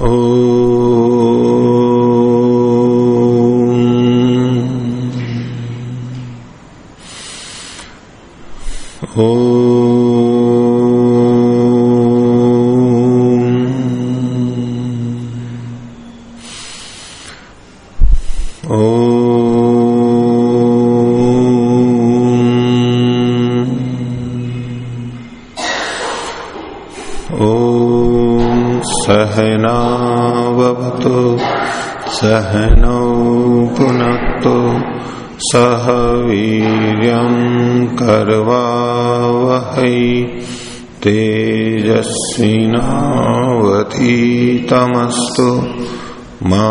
Oh. सहनौ पुनक्तु सह वीर कर्वावहै तेजस्विनावतीतमस्तु मा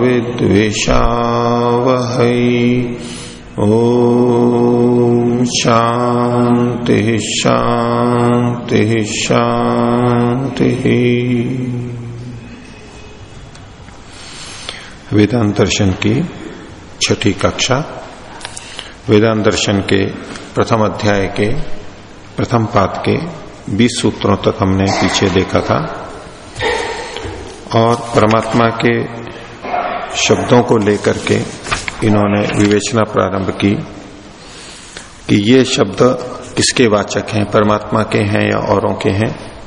विद्विषावहै। ओ शांति शांति शांति वेदांत दर्शन की छठी कक्षा, वेदांत दर्शन के प्रथम अध्याय के प्रथम पाद के 20 सूत्रों तक हमने पीछे देखा था। और परमात्मा के शब्दों को लेकर के इन्होंने विवेचना प्रारंभ की कि ये शब्द किसके वाचक हैं, परमात्मा के हैं या औरों के हैं।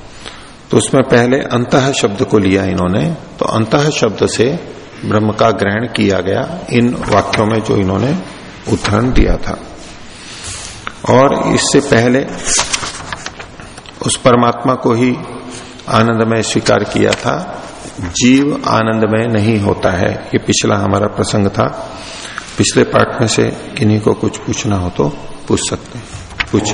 तो उसमें पहले अंत शब्द को लिया इन्होंने। तो अंत शब्द से ब्रह्म का ग्रहण किया गया इन वाक्यों में जो इन्होंने उदाहरण दिया था। और इससे पहले उस परमात्मा को ही आनंदमय स्वीकार किया था। जीव आनंदमय नहीं होता है ये पिछला हमारा प्रसंग था। पिछले पाठ में से किन्हीं को कुछ पूछना हो तो पूछ सकते हैं। पूछ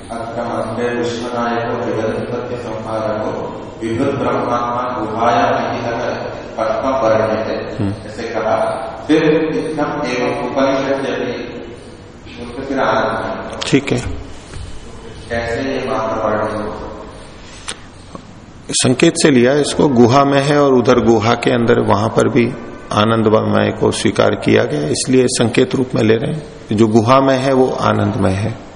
ऐसे कहा। फिर एवं उपनिषद फिर आनंद ठीक है। कैसे ये मात्र संकेत से लिया इसको गुहा में है और उधर गुहा के अंदर वहाँ पर भी आनंदमय को स्वीकार किया गया इसलिए संकेत रूप में ले रहे हैं। जो गुहा में है वो आनंदमय है।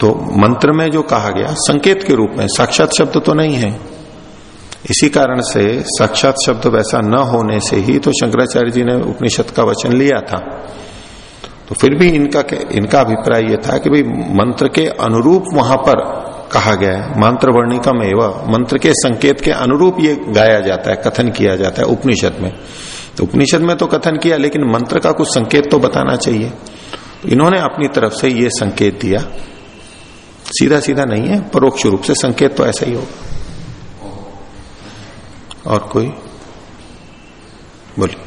तो मंत्र में जो कहा गया, संकेत के रूप में, साक्षात शब्द तो नहीं है। इसी कारण से साक्षात शब्द वैसा न होने से ही तो शंकराचार्य जी ने उपनिषद का वचन लिया था। तो फिर भी इनका इनका अभिप्राय यह था कि भाई, मंत्र के अनुरूप वहाँ पर कहा गया है मंत्र वर्णिकम एवं, मंत्र के संकेत के अनुरूप ये गाया जाता है, कथन किया जाता है उपनिषद में। तो उपनिषद में तो कथन किया, लेकिन मंत्र का कुछ संकेत तो बताना चाहिए। इन्होंने अपनी तरफ़ से ये संकेत दिया। सीधा सीधा नहीं है, परोक्ष रूप से संकेत तो ऐसा ही होगा। और कोई? बोलिए।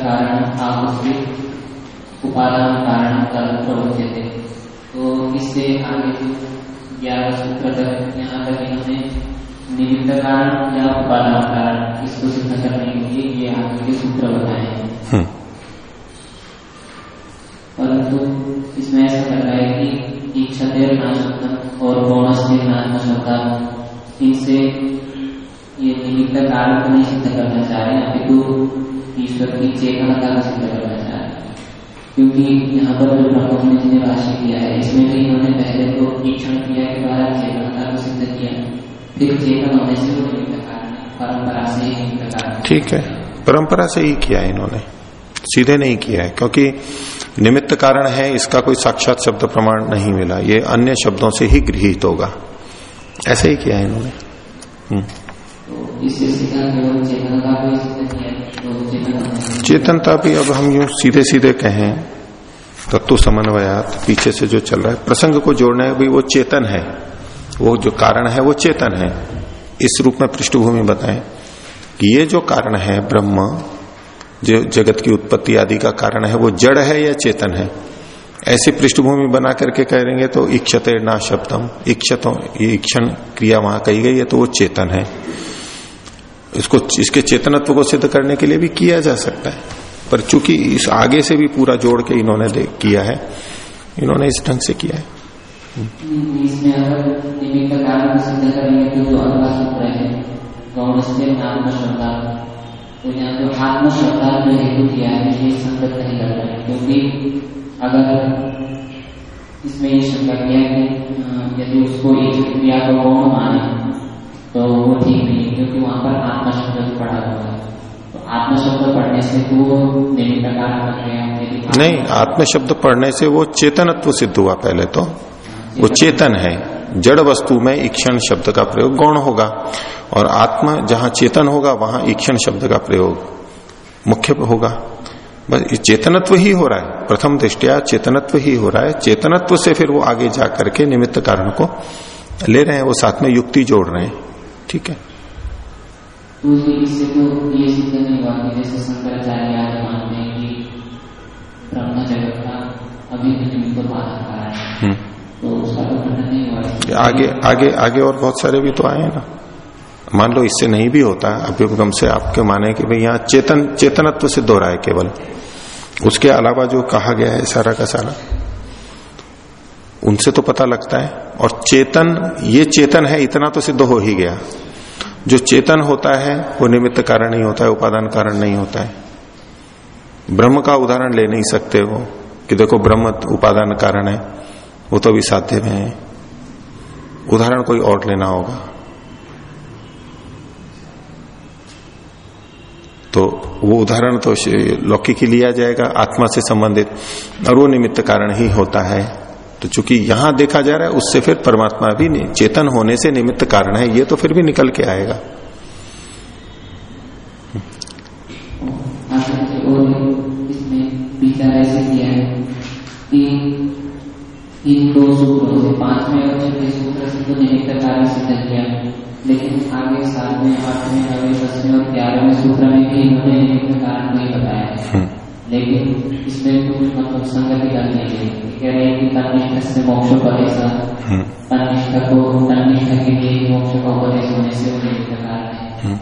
कारण उपादान कारण प्रवचते थे तो इससे आगे ग्यारह सूत्र तक यहाँ तक इन्होंने निमित्त कारण या उपादान कारण इसको सिद्ध करने के लिए ये आगे के सूत्र बताए हैं। परंतु इसमें ऐसा लग रहा है कि इच्छतेर नाशक और बोनस के नाशक इनसे ये निमित्त कारण को नहीं सिद्ध करना चाह रहे हैं अपितु ईश्वर की चेतनता को सिद्ध करना चाह हैं। क्योंकि यहाँ पर जो ब्रह्म ने जिन्हें राशि किया है इसमें भी इन्होंने पहले तो ईक्षण क्रिया के द्वारा चेतनता को सिद्ध किया फिर चेतन होने से वो निमित्त कारण परंपरा से ही निमित्त कारण ठीक है। परंपरा से ही किया इन्होंने। सीधे नहीं किया है क्योंकि निमित्त कारण है इसका कोई साक्षात शब्द प्रमाण नहीं मिला। ये अन्य शब्दों से ही गृहित होगा। ऐसे ही किया है इन्होंने। तो इससे सीधा केवल चेतनता को सिद्ध किया चेतनता भी अब हम यूँ सीधे सीधे कहें, तत्व समन्वयात, पीछे से जो चल रहा है, प्रसंग को जोड़ना है भी वो चेतन है। वो जो कारण है, वो चेतन है। इस रूप में पृष्ठभूमि बताएँ कि ये जो कारण है, ब्रह्म, जो जगत की उत्पत्ति आदि का कारण है, वो जड़ है या चेतन है? ऐसी पृष्ठभूमि बना करके कहेंगे तो इक्षते ना शब्दम, इक्षतों, ये इक्षण क्रिया वहाँ कही गई है तो वो चेतन है। इसको, इसके चेतनत्व को सिद्ध करने के लिए भी किया जा सकता है। पर चूँकि इस आगे से भी पूरा जोड़ के इन्होंने किया है, इन्होंने इस ढंग से किया है। इसमें तो तो ये शंका किया है कि यदि उसको एक क्रिया को गौण माने तो वो ठीक नहीं क्योंकि वहाँ पर आत्मा शब्द पड़ा हुआ है। तो आत्मा शब्द पढ़ने से तो वो नहीं आत्म शब्द पढ़ने से वो चेतनत्व सिद्ध हुआ पहले तो। वो चेतन है। जड़ वस्तु में ईक्षण शब्द का प्रयोग गौण होगा। और आत्मा जहाँ चेतन होगा, वहाँ ईक्षण शब्द का प्रयोग मुख्य होगा। बस चेतनत्व ही हो रहा है। प्रथम दृष्टिया चेतनत्व ही हो रहा है। चेतनत्व से फिर वो आगे जा करके निमित्त कारण को ले रहे हैं, वो साथ में युक्ति जोड़ रहे हैं। ठीक है। तो तो ये सिद्ध नहीं हुआ कि जैसे शंकराचार्य आज मानते हैं कि ब्रह्म जगत का अभी भी निमित्त बाधा कारण है। तो आगे आगे आगे और बहुत सारे भी तो आए हैं ना। मान लो इससे नहीं भी होता अभ्युपगम से आपके माने कि भाई यहाँ चेतन चेतनत्व सिद्ध हो रहा है केवल। उसके अलावा जो कहा गया है सारा का सारा उनसे तो पता लगता है। और चेतन, ये चेतन है, इतना तो सिद्ध हो ही गया। जो चेतन होता है, वो निमित्त कारण नहीं होता है, उपादान कारण नहीं होता है। ब्रह्म का उदाहरण ले नहीं सकते वो कि देखो ब्रह्म उपादान कारण है, वो तो भी साध्य में है। उदाहरण कोई और लेना होगा। तो वो उदाहरण तो लौकिक ही लिया जाएगा, आत्मा से संबंधित, और वो निमित्त कारण ही होता है। तो चूँकि यहाँ देखा जा रहा है उससे फिर परमात्मा भी चेतन होने से निमित्त कारण है ये तो फिर भी निकल के आएगा। तो लेकिन आगे सातवें आठवें नवे दसवें और सूत्र में भी इन्होंने कारण नहीं बताया है। लेकिन इसमें कुछ मतलब संगति कर दी गई कह रहे हैं कि तनिष्ठ से मोक्ष उपदेश तनिष्ठ को तनिष्ठ के लिए मोक्ष का उपदेश होने से निमित्त कारण है।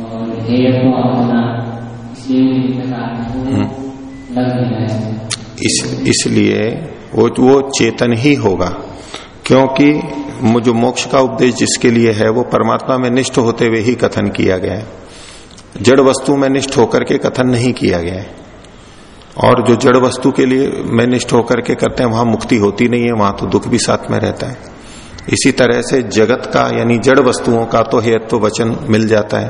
और हेय को अपना इसलिए निमित्त कारण लग नहीं है। इस इसलिए वो वो चेतन ही होगा। क्योंकि जो मोक्ष का उपदेश जिसके लिए है वो परमात्मा में निष्ठ होते हुए ही कथन किया गया है। जड़ वस्तु में निष्ठ होकर के कथन नहीं किया गया है। और जो जड़ वस्तु के लिए मैं निष्ठ होकर के करते हैं, वहाँ मुक्ति होती नहीं है, वहाँ तो दुख भी साथ में रहता है। इसी तरह से जगत का, यानी जड़ वस्तुओं का तो हेतु वचन मिल जाता है।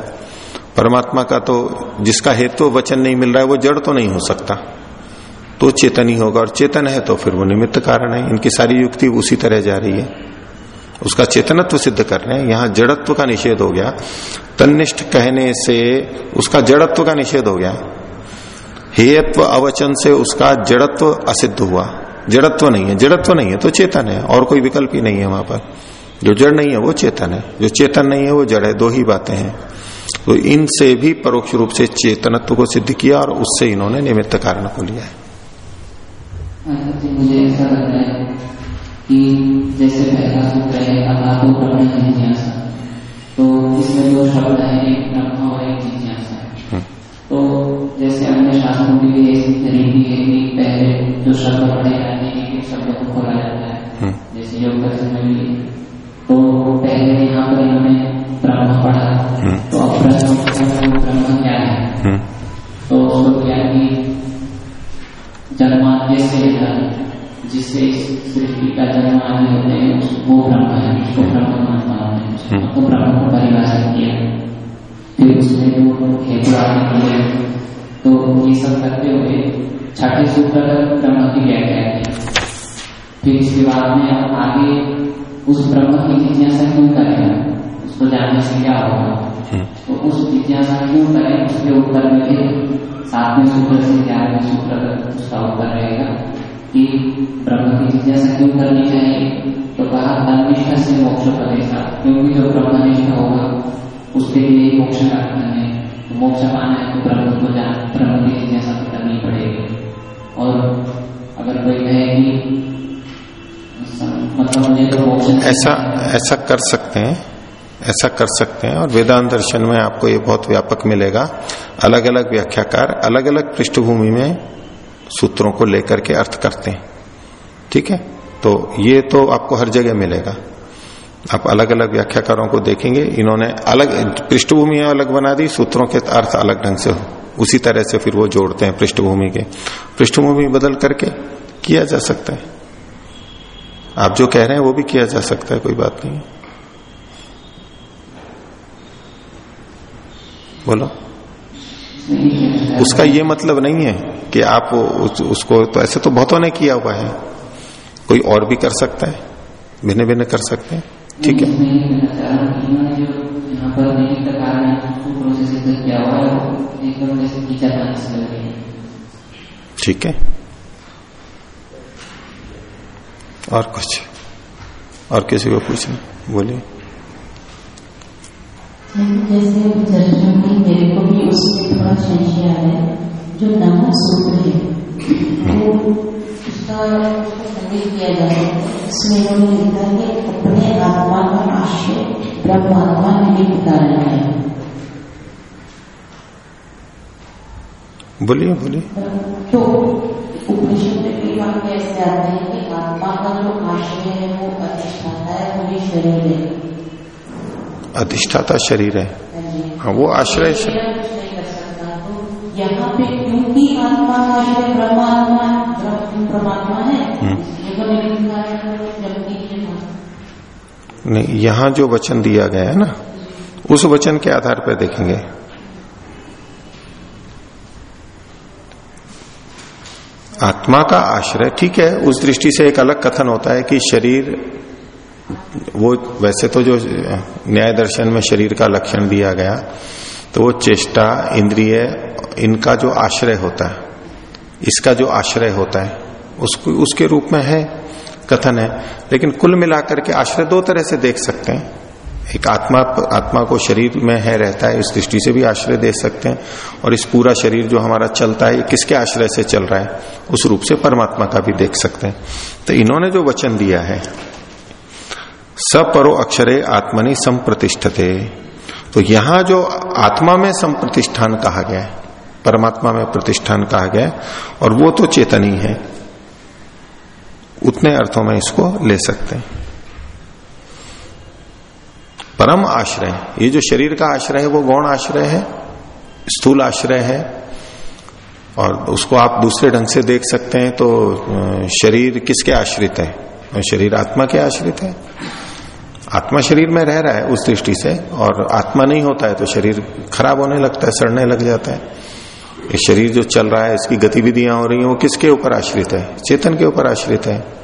परमात्मा का तो जिसका हेतु वचन नहीं मिल रहा है, वो जड़ तो नहीं हो सकता। तो चेतन ही होगा, और चेतन है तो फिर वो निमित्त कारण है, इनकी सारी युक्ति उसी तरह जा रही है। उसका चेतनत्व सिद्ध कर रहे हैं, यहाँ जड़त्व का निषेध हो गया। तनिष्ठ कहने से उसका जड़त्व का निषेध हो गया। हेयत्व अवचन से उसका जड़त्व असिद्ध हुआ। जड़त्व नहीं है, जड़त्व नहीं है तो चेतन है, और कोई विकल्प ही नहीं है वहाँ पर। जो जड़ नहीं है, वो चेतन है। जो चेतन नहीं है, वो जड़ है। दो ही बातें हैं। तो इनसे भी परोक्ष रूप से चेतनत्व को सिद्ध किया और उससे इन्होंने निमित्त कारण को लिया है। है कि जैसे पहला सूत्र है तो इसमें जो शब्द है तो जैसे अन्य शास्त्रों के लिए रीति है पहले जो शब्द पढ़े जाते हैं एक शब्द को खोला जाता है। जैसे योग दर्शन में भी तो पहले यहाँ पर इन्होंने ब्रह्म पढ़ा। तो अब प्रश्न ब्रह्म क्या है? तो उसको क्या कि जन्माद्य से जिससे सृष्टि का जन्म आदि होते हैं वो ब्रह्म है उसको ब्रह्म मानता हूँ। उसको ब्रह्म को परिभाषित किया। फिर उसमें जो हेतु आदि तो ये सब करते हुए छठे सूत्र ब्रह्म की व्याख्या की फिर इसके बाद में आप आगे उस ब्रह्म की जिज्ञासा क्यों करेगा उसको जानने से क्या होगा? तो उस जिज्ञासा क्यों करें? उसके उत्तर में भी सातवें सूत्र से ग्यारहवें सूत्र उसका उत्तर रहेगा कि ब्रह्म की जिज्ञासा क्यों करनी चाहिए? तो कहा तनिष्ठा से मोक्ष प्रदेशा। क्योंकि जो ब्रह्मनिष्ठ होगा उसके लिए मोक्ष का है। मोक्ष पाना है तो ब्रह्म को जान ब्रह्म की जिज्ञासा करनी पड़ेगी और अगर कोई कहे कि मतलब मुझे तो मोक्ष ऐसा ऐसा कर सकते हैं, ऐसा कर सकते हैं, और वेदांत दर्शन में आपको ये बहुत व्यापक मिलेगा। अलग अलग व्याख्याकार अलग अलग पृष्ठभूमि में सूत्रों को लेकर के अर्थ करते हैं। ठीक है? तो ये तो आपको हर जगह मिलेगा। आप अलग अलग व्याख्याकारों को देखेंगे इन्होंने अलग पृष्ठभूमि अलग बना दी सूत्रों के अर्थ अलग ढंग से उसी तरह से फिर वो जोड़ते हैं पृष्ठभूमि के। पृष्ठभूमि बदल करके किया जा सकता है। आप जो कह रहे हैं वो भी किया जा सकता है कोई बात नहीं। बोलो। उसका ये मतलब नहीं है कि आप उस, उसको तो ऐसे तो बहुतों ने किया हुआ है। कोई और भी कर सकता है भिन्न भिन्न कर सकते हैं। ठीक है। ठीक है। और कुछ? और किसी को पूछना? बोलिए। जैसे मेरे को भी उसमें थोड़ा संशय है जो नमक सूत्र है। अपने बोलिए बोलिए। तो उपनिषद में कई ऐसे आते हैं कि आत्मा का जो आश्रय है वो अधिष्ठाता है वो शरीर है। अधिष्ठाता शरीर है हाँ वो आश्रय से यहाँ पे क्योंकि आत्मा का आश्रय ब्रह्मात्मा परमात्मा है। नहीं यहाँ जो वचन दिया गया है ना उस वचन के आधार पर देखेंगे। आत्मा का आश्रय ठीक है उस दृष्टि से एक अलग कथन होता है कि शरीर वो वैसे तो जो न्याय दर्शन में शरीर का लक्षण दिया गया तो वो चेष्टा इंद्रिय इनका जो आश्रय होता है इसका जो आश्रय होता है, उसको, उसके रूप में है, कथन है। लेकिन कुल मिलाकर के आश्रय दो तरह से देख सकते हैं। एक आत्मा आत्मा को शरीर में है, रहता है, इस दृष्टि से भी आश्रय दे सकते हैं। और इस पूरा शरीर जो हमारा चलता है किसके आश्रय से चल रहा है, उस रूप से परमात्मा का भी देख सकते हैं। तो इन्होंने जो वचन दिया है, सपरो अक्षरे आत्मनि संप्रतिष्ठते। तो यहाँ जो आत्मा में संप्रतिष्ठान कहा गया है परमात्मा में प्रतिष्ठान कहा गया और वो तो चेतनी है उतने अर्थों में इसको ले सकते हैं। परम आश्रय, ये जो शरीर का आश्रय है, वो गौण आश्रय है, स्थूल आश्रय है, और उसको आप दूसरे ढंग से देख सकते हैं तो शरीर किसके आश्रित है? शरीर आत्मा के आश्रित है। आत्मा शरीर में रह रहा है उस दृष्टि से, और आत्मा नहीं होता है तो शरीर खराब होने लगता है, सड़ने लग जाता है। ये शरीर जो चल रहा है, इसकी गतिविधियाँ हो रही हैं, वो किसके ऊपर आश्रित है? चेतन के ऊपर आश्रित है।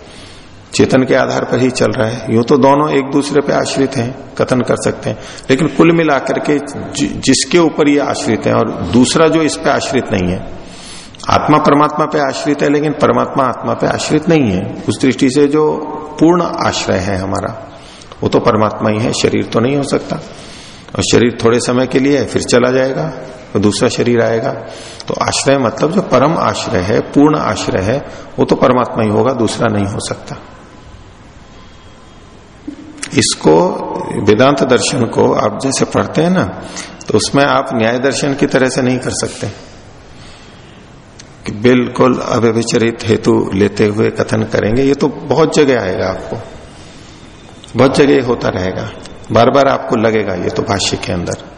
चेतन के आधार पर ही चल रहा है। यूँ तो दोनों एक दूसरे पे आश्रित हैं, कथन कर सकते हैं। लेकिन कुल मिलाकर के जिसके ऊपर ये आश्रित है और दूसरा जो इस पे आश्रित नहीं है, आत्मा परमात्मा पे आश्रित है, लेकिन परमात्मा आत्मा पे आश्रित नहीं है। उस दृष्टि से जो पूर्ण आश्रय है हमारा, वो तो परमात्मा ही है, शरीर तो नहीं हो सकता। और शरीर थोड़े समय के लिए फिर चला जाएगा। तो दूसरा शरीर आएगा। तो आश्रय मतलब जो परम आश्रय है, पूर्ण आश्रय है, वो तो परमात्मा ही होगा, दूसरा नहीं हो सकता। इसको वेदांत दर्शन को आप जैसे पढ़ते हैं ना तो उसमें आप न्याय दर्शन की तरह से नहीं कर सकते। कि बिल्कुल अव्यभिचरित हेतु लेते हुए कथन करेंगे, ये तो बहुत जगह आएगा आपको। बहुत जगह होता रहेगा। बार बार आपको लगेगा, ये तो भाष्य के अंदर।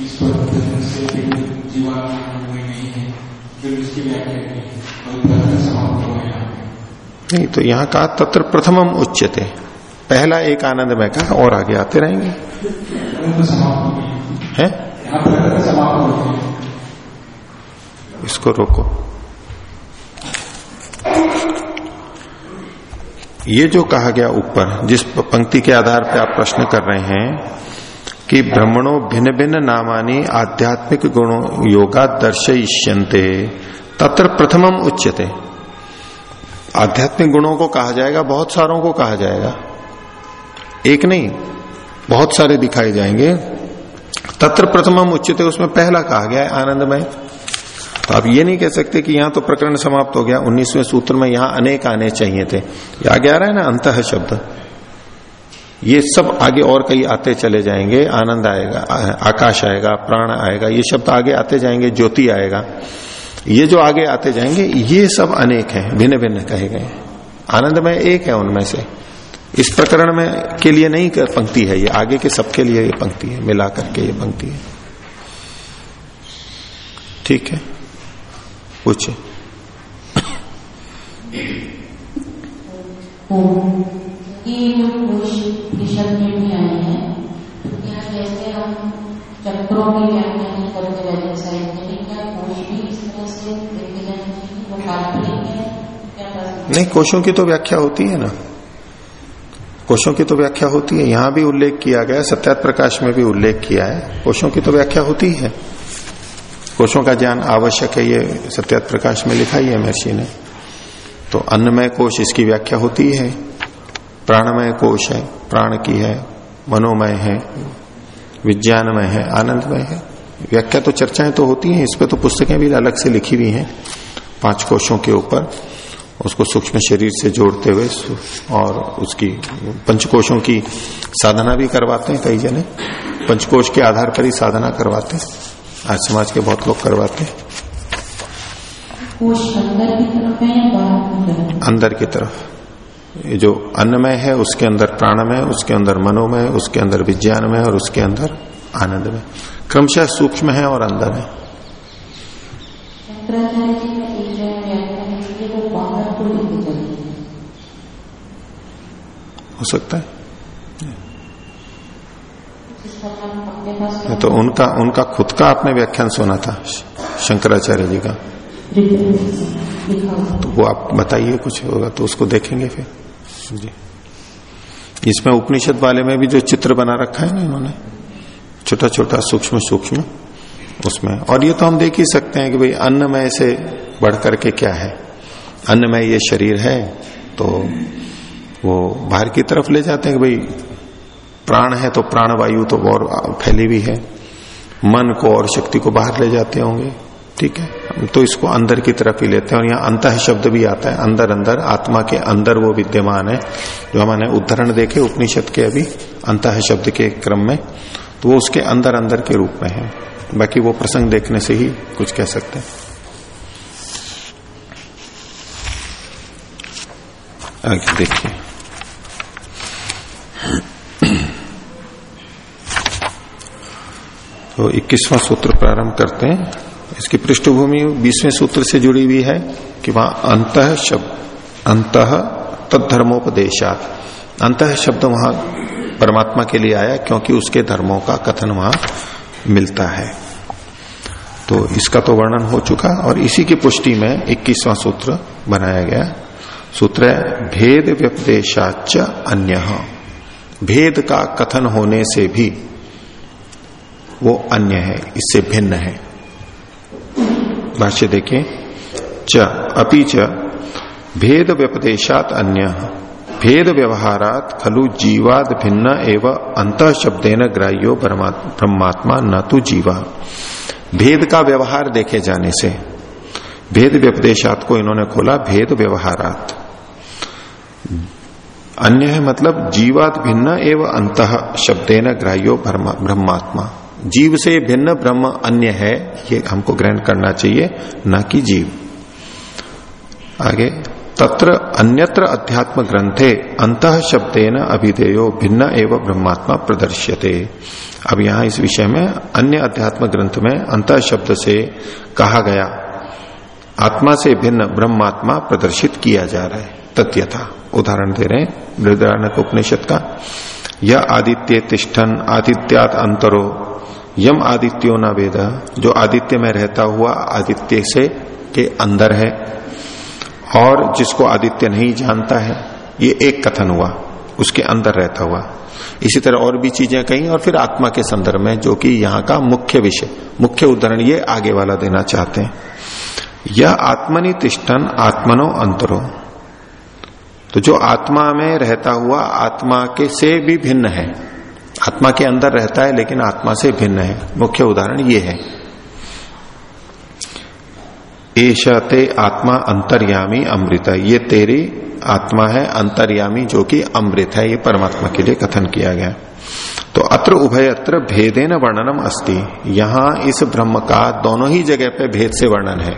ईश्वर से जीवात्मा नहीं है फिर उसकी व्याख्या की और प्रथम समाप्त हो गया। नहीं तो यहाँ कहा तत्र प्रथमम उच्चते पहला एक आनंद में कहा और आगे आते रहेंगे। हो इसको रोको। ये जो कहा गया ऊपर जिस पंक्ति के आधार पर आप प्रश्न कर रहे हैं कि ब्रह्मणों भिन्न भिन्न नामानी आध्यात्मिक गुणों योगा दर्शयिष्यंते तत्र प्रथमम उच्यते। आध्यात्मिक गुणों को कहा जाएगा, बहुत सारों को कहा जाएगा। एक नहीं, बहुत सारे दिखाए जाएँगे। तत्र प्रथमम उच्चते उसमें पहला कहा गया है, आनंदमय। तो आप ये नहीं कह सकते कि यहाँ तो प्रकरण समाप्त हो गया, उन्नीसवें सूत्र में यहाँ अनेक आने चाहिए थे। आगे आ है ना, अंत शब्द। ये सब आगे और कई आते चले जाएँगे, आनंद आएगा, आकाश आएगा, प्राण आएगा, ये शब्द आगे आते जाएँगे, ज्योति आएगा। ये जो आगे आते जाएँगे, ये सब अनेक हैं भिन्न भिन्न कहे गए आनंद में एक है उनमें से। इस प्रकरण में के लिए नहीं कर पंक्ति है, ये आगे के सबके लिए ये पंक्ति है मिला करके ये पंक्ति है। ठीक है? पूछे तो नहीं, कोशों की तो व्याख्या होती है ना। कोशों की तो व्याख्या होती है। यहाँ भी उल्लेख किया गया सत्यात प्रकाश में भी उल्लेख किया है। कोशों की तो व्याख्या होती है। कोशों का ज्ञान आवश्यक है, ये सत्यात प्रकाश में लिखा ही है महर्षि ने। तो अन्नमय कोश इसकी व्याख्या होती है। प्राणमय कोश है प्राण की है मनोमय है विज्ञानमय है आनंदमय है। व्याख्या तो चर्चाएँ तो होती हैं इस पर तो पुस्तकें भी अलग से लिखी हुई हैं पाँच कोशों के ऊपर। उसको सूक्ष्म शरीर से जोड़ते हुए और उसकी पंचकोशों की साधना भी करवाते हैं कई जने। पंचकोश के आधार पर ही साधना करवाते हैं। आज समाज के बहुत लोग करवाते हैं। कोश अंदर की तरफ़ है या जो अन्नमय है, उसके अंदर प्राणमय, उसके अंदर मनोमय, उसके अंदर विज्ञानमय और उसके अंदर आनंदमय। क्रमशः सूक्ष्म है और अंदर है। है सकता है। तो उनका उनका खुद का आपने व्याख्यान सुना था, शंकराचार्य जी का। तो वो आप बताइए कुछ होगा तो उसको देखेंगे फिर। जी। इसमें उपनिषद वाले में भी जो चित्र बना रखा है ना इन्होंने छोटा छोटा सूक्ष्म सूक्ष्म उसमें। और ये तो हम देख ही सकते हैं कि भाई अन्नमय से बढ़ करके क्या है? अन्नमय ये शरीर है तो वो बाहर की तरफ़ ले जाते हैं कि भाई प्राण है तो प्राण वायु तो और फैली हुई है। मन को और शक्ति को बाहर ले जाते होंगे। ठीक है? तो इसको अंदर की तरफ़ ही लेते हैं और यहाँ अंत शब्द भी आता है, अंदर अंदर, आत्मा के अंदर वो विद्यमान है। जो हमने उदाहरण देखे, उपनिषद के अभी अंत शब्द के क्रम में तो वो उसके अंदर अंदर के रूप में है। बाकी वो प्रसंग देखने से ही कुछ कह सकते हैं। आगे देखिए। तो 21वां सूत्र प्रारंभ करते हैं। इसकी पृष्ठभूमि बीसवें सूत्र से जुड़ी हुई है कि वहाँ अंत शब्द, अंत तत्धर्मोपदेशात अंत शब्द वहाँ परमात्मा के लिए आया क्योंकि उसके धर्मों का कथन वहाँ मिलता है। तो इसका तो वर्णन हो चुका और इसी की पुष्टि में 21वां सूत्र बनाया गया। सूत्र है, भेद व्यपदेशाच अन्य। भेद का कथन होने से भी वो अन्य है, इससे भिन्न है। भाष्य देखें। च, अपि च भेद व्यपदेशात अन्य। भेद व्यवहारात खलु जीवाद भिन्न एवं अंत शब्देन ग्राह्यो ब्रह्मात्मा न तो जीवा। भेद का व्यवहार देखे जाने से। भेद व्यपदेशात को इन्होंने खोला भेद व्यवहारात अन्य है मतलब जीवात भिन्न एवं अंत शब्देन ग्राह्यो ब्रह्मात्मा। जीव से भिन्न ब्रह्म अन्य है, ये हमको ग्रहण करना चाहिए, न कि जीव। आगे, तत्र अन्यत्र अध्यात्म ग्रंथे अंत शब्देन अभिधेयो भिन्न एवं ब्रह्मात्मा प्रदर्श्यते। अब यहाँ इस विषय में अन्य अध्यात्म ग्रंथ में अंत शब्द से कहा गया, आत्मा से भिन्न ब्रह्मात्मा प्रदर्शित किया जा रहा है, तथ्यथा। उदाहरण दे रहे हैं बृहदारण्य उपनिषद का यह आदित्य तिष्ठन आदित्यात अंतरो यम आदित्यो न वेद। जो आदित्य में रहता हुआ आदित्य से के अंदर है और जिसको आदित्य नहीं जानता है, ये एक कथन हुआ, उसके अंदर रहता हुआ। इसी तरह और भी चीज़ें कही और फिर आत्मा के संदर्भ में, जो कि यहाँ का मुख्य विषय, मुख्य उदाहरण ये आगे वाला देना चाहते हैं। यह आत्मनि तिष्ठन आत्मनो अंतरो। तो जो आत्मा में रहता हुआ आत्मा के से भी भिन्न है आत्मा के अंदर रहता है, लेकिन आत्मा से भिन्न है। मुख्य उदाहरण ये है। एशा ते आत्मा अंतर्यामी अमृत। ये तेरी आत्मा है, अंतर्यामी जो कि अमृत है। ये परमात्मा के लिए कथन किया गया। तो अत्र उभयत्र भेदे न वर्णनम अस्ति। यहाँ इस ब्रह्म का दोनों ही जगह पे भेद से वर्णन है।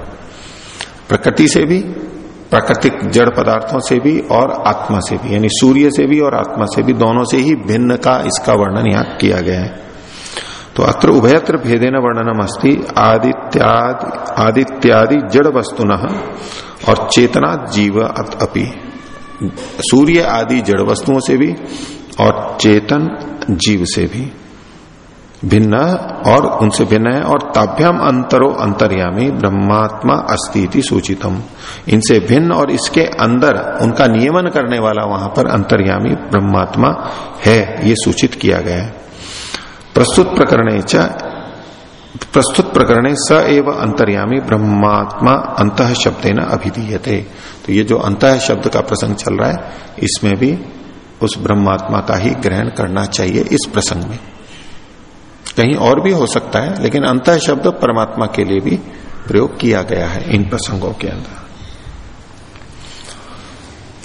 प्रकृति से भी प्राकृतिक जड़ पदार्थों से भी और आत्मा से भी, यानी सूर्य से भी और आत्मा से भी, दोनों से ही भिन्न का इसका वर्णन यहाँ किया गया है। तो अत्र उभयत्र भेदेन वर्णनम अस्ति, आदित्यादि आदित्यादि जड़ वस्तुन और चेतना जीव अपि। सूर्य आदि जड़ वस्तुओं से भी और चेतन जीव से भी। भिन्न और उनसे भिन्न है, और ताभ्याम अंतरो अंतर्यामी ब्रह्मात्मा अस्ति सूचितम। इनसे भिन्न और इसके अंदर उनका नियमन करने वाला वहाँ पर अंतर्यामी ब्रह्मात्मा है, ये सूचित किया गया है। प्रस्तुत प्रकरण प्रस्तुत प्रकरण स एव अंतर्यामी ब्रह्मात्मा अंत शब्द न अभिधीयते। तो ये जो अंत शब्द का प्रसंग चल रहा है, इसमें भी उस ब्रह्मात्मा का ही ग्रहण करना चाहिए इस प्रसंग में। कहीं और भी हो सकता है, लेकिन अंत शब्द परमात्मा के लिए भी प्रयोग किया गया है इन प्रसंगों के अंदर।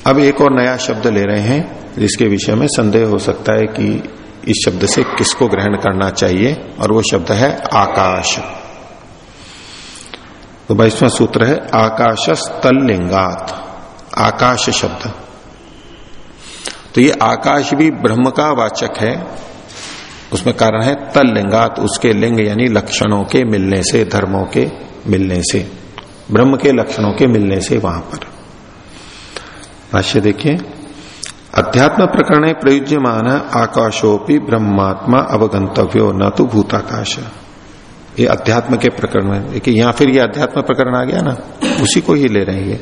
अब एक और नया शब्द ले रहे हैं, जिसके विषय में संदेह हो सकता है कि इस शब्द से किसको ग्रहण करना चाहिए, और वो शब्द है आकाश। तो बाईसवा सूत्र है आकाश तल्लिंगात आकाश शब्द। तो ये आकाश भी ब्रह्म का वाचक है उसमें कारण है तल लिंगात उसके लिंग यानी लक्षणों के मिलने से, धर्मों के मिलने से, ब्रह्म के लक्षणों के मिलने से वहाँ पर। भाष्य देखिए, अध्यात्म प्रकरण प्रयुज्यमान, आकाशोपि ब्रह्मात्मा अवगंतव्यो न तो भूताकाश। ये अध्यात्म के प्रकरण में देखिए, यहाँ फिर ये अध्यात्म प्रकरण आ गया ना? उसी को ही ले रहे हैं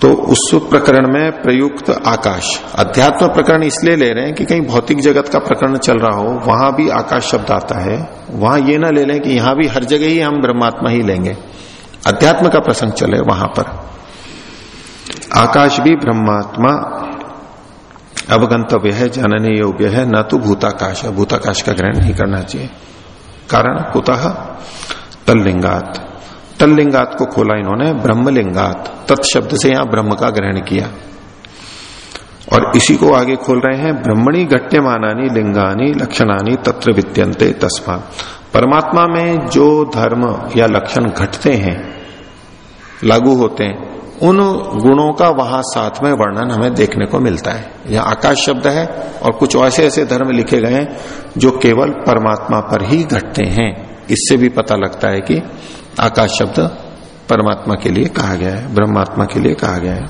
तो उस प्रकरण में प्रयुक्त आकाश, अध्यात्म प्रकरण इसलिए ले रहे हैं कि कहीं भौतिक जगत का प्रकरण चल रहा हो, वहाँ भी आकाश शब्द आता है, वहाँ ये ना ले लें कि यहाँ भी हर जगह ही हम ब्रह्मात्मा ही लेंगे। अध्यात्म का प्रसंग चले वहाँ पर। आकाश भी ब्रह्मात्मा, अवगंतव्य है, जानने योग्य है, न तो भूताकाश है। भूताकाश का ग्रहण नहीं करना चाहिए। कारण, कुतः तल्लिंगात। तल्लिंगात को खोला इन्होंने, ब्रह्मलिंगात। तत्शब्द से यहाँ ब्रह्म का ग्रहण किया। और इसी को आगे खोल रहे हैं, ब्रह्मणी घट्यमानानी लिंगानी, लक्षणानी, तत्र विद्यंते तस्मात परमात्मा में जो धर्म या लक्षण घटते हैं, लागू होते हैं, उन गुणों का वहाँ साथ में वर्णन हमें देखने को मिलता है। यहाँ आकाश शब्द है और कुछ ऐसे ऐसे धर्म लिखे गए हैं, जो केवल परमात्मा पर ही घटते हैं। इससे भी पता लगता है कि आकाश शब्द परमात्मा के लिए कहा गया है, ब्रह्मात्मा के लिए कहा गया है।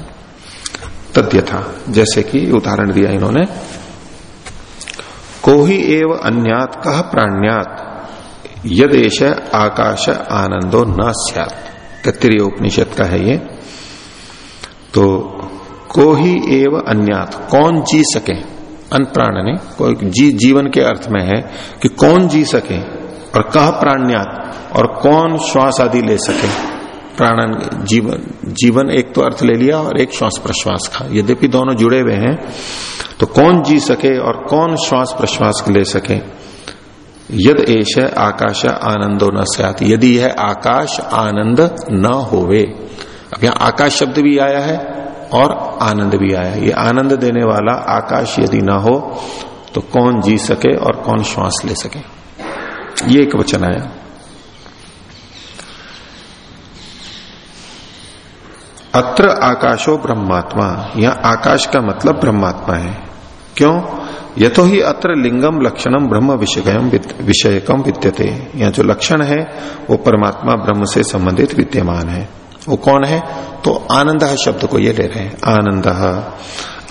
तद्य था जैसे कि उदाहरण दिया इन्होंने। को ही एव अन्यात कह प्राण्यात, यदेश आकाश आनंदो न सैत तत्रीय उपनिषद का है ये। तो को ही एव अन्यात, कौन जी सके? अन प्राण ने, कोई जी, जीवन के अर्थ में है कि कौन जी सके? और कह प्राण्यात और कौन श्वास आदि ले सके? प्राणन, जीवन जीवन एक तो अर्थ ले लिया और एक श्वास प्रश्वास का यद्यपि दोनों जुड़े हुए हैं तो कौन जी सके और कौन श्वास प्रश्वास ले सके? यद एश आकाश आनंदो न सत। यदि यह आकाश आनंद न होवे। अब यहाँ आकाश शब्द भी आया है और आनंद भी आया है। ये आनंद देने वाला आकाश यदि ना हो तो कौन जी सके और कौन श्वास ले सके? ये एक वचन आया अत्र आकाशो ब्रह्मात्मा। यहाँ आकाश का मतलब ब्रह्मात्मा है। क्यों? यथो ही अत्र लिंगम लक्षणम ब्रह्म विषयकम विषयकम विद्यते। यह जो लक्षण है, वो परमात्मा ब्रह्म से संबंधित विद्यमान है। वो कौन है? तो आनंद शब्द को ये ले रहे हैं। आनंद।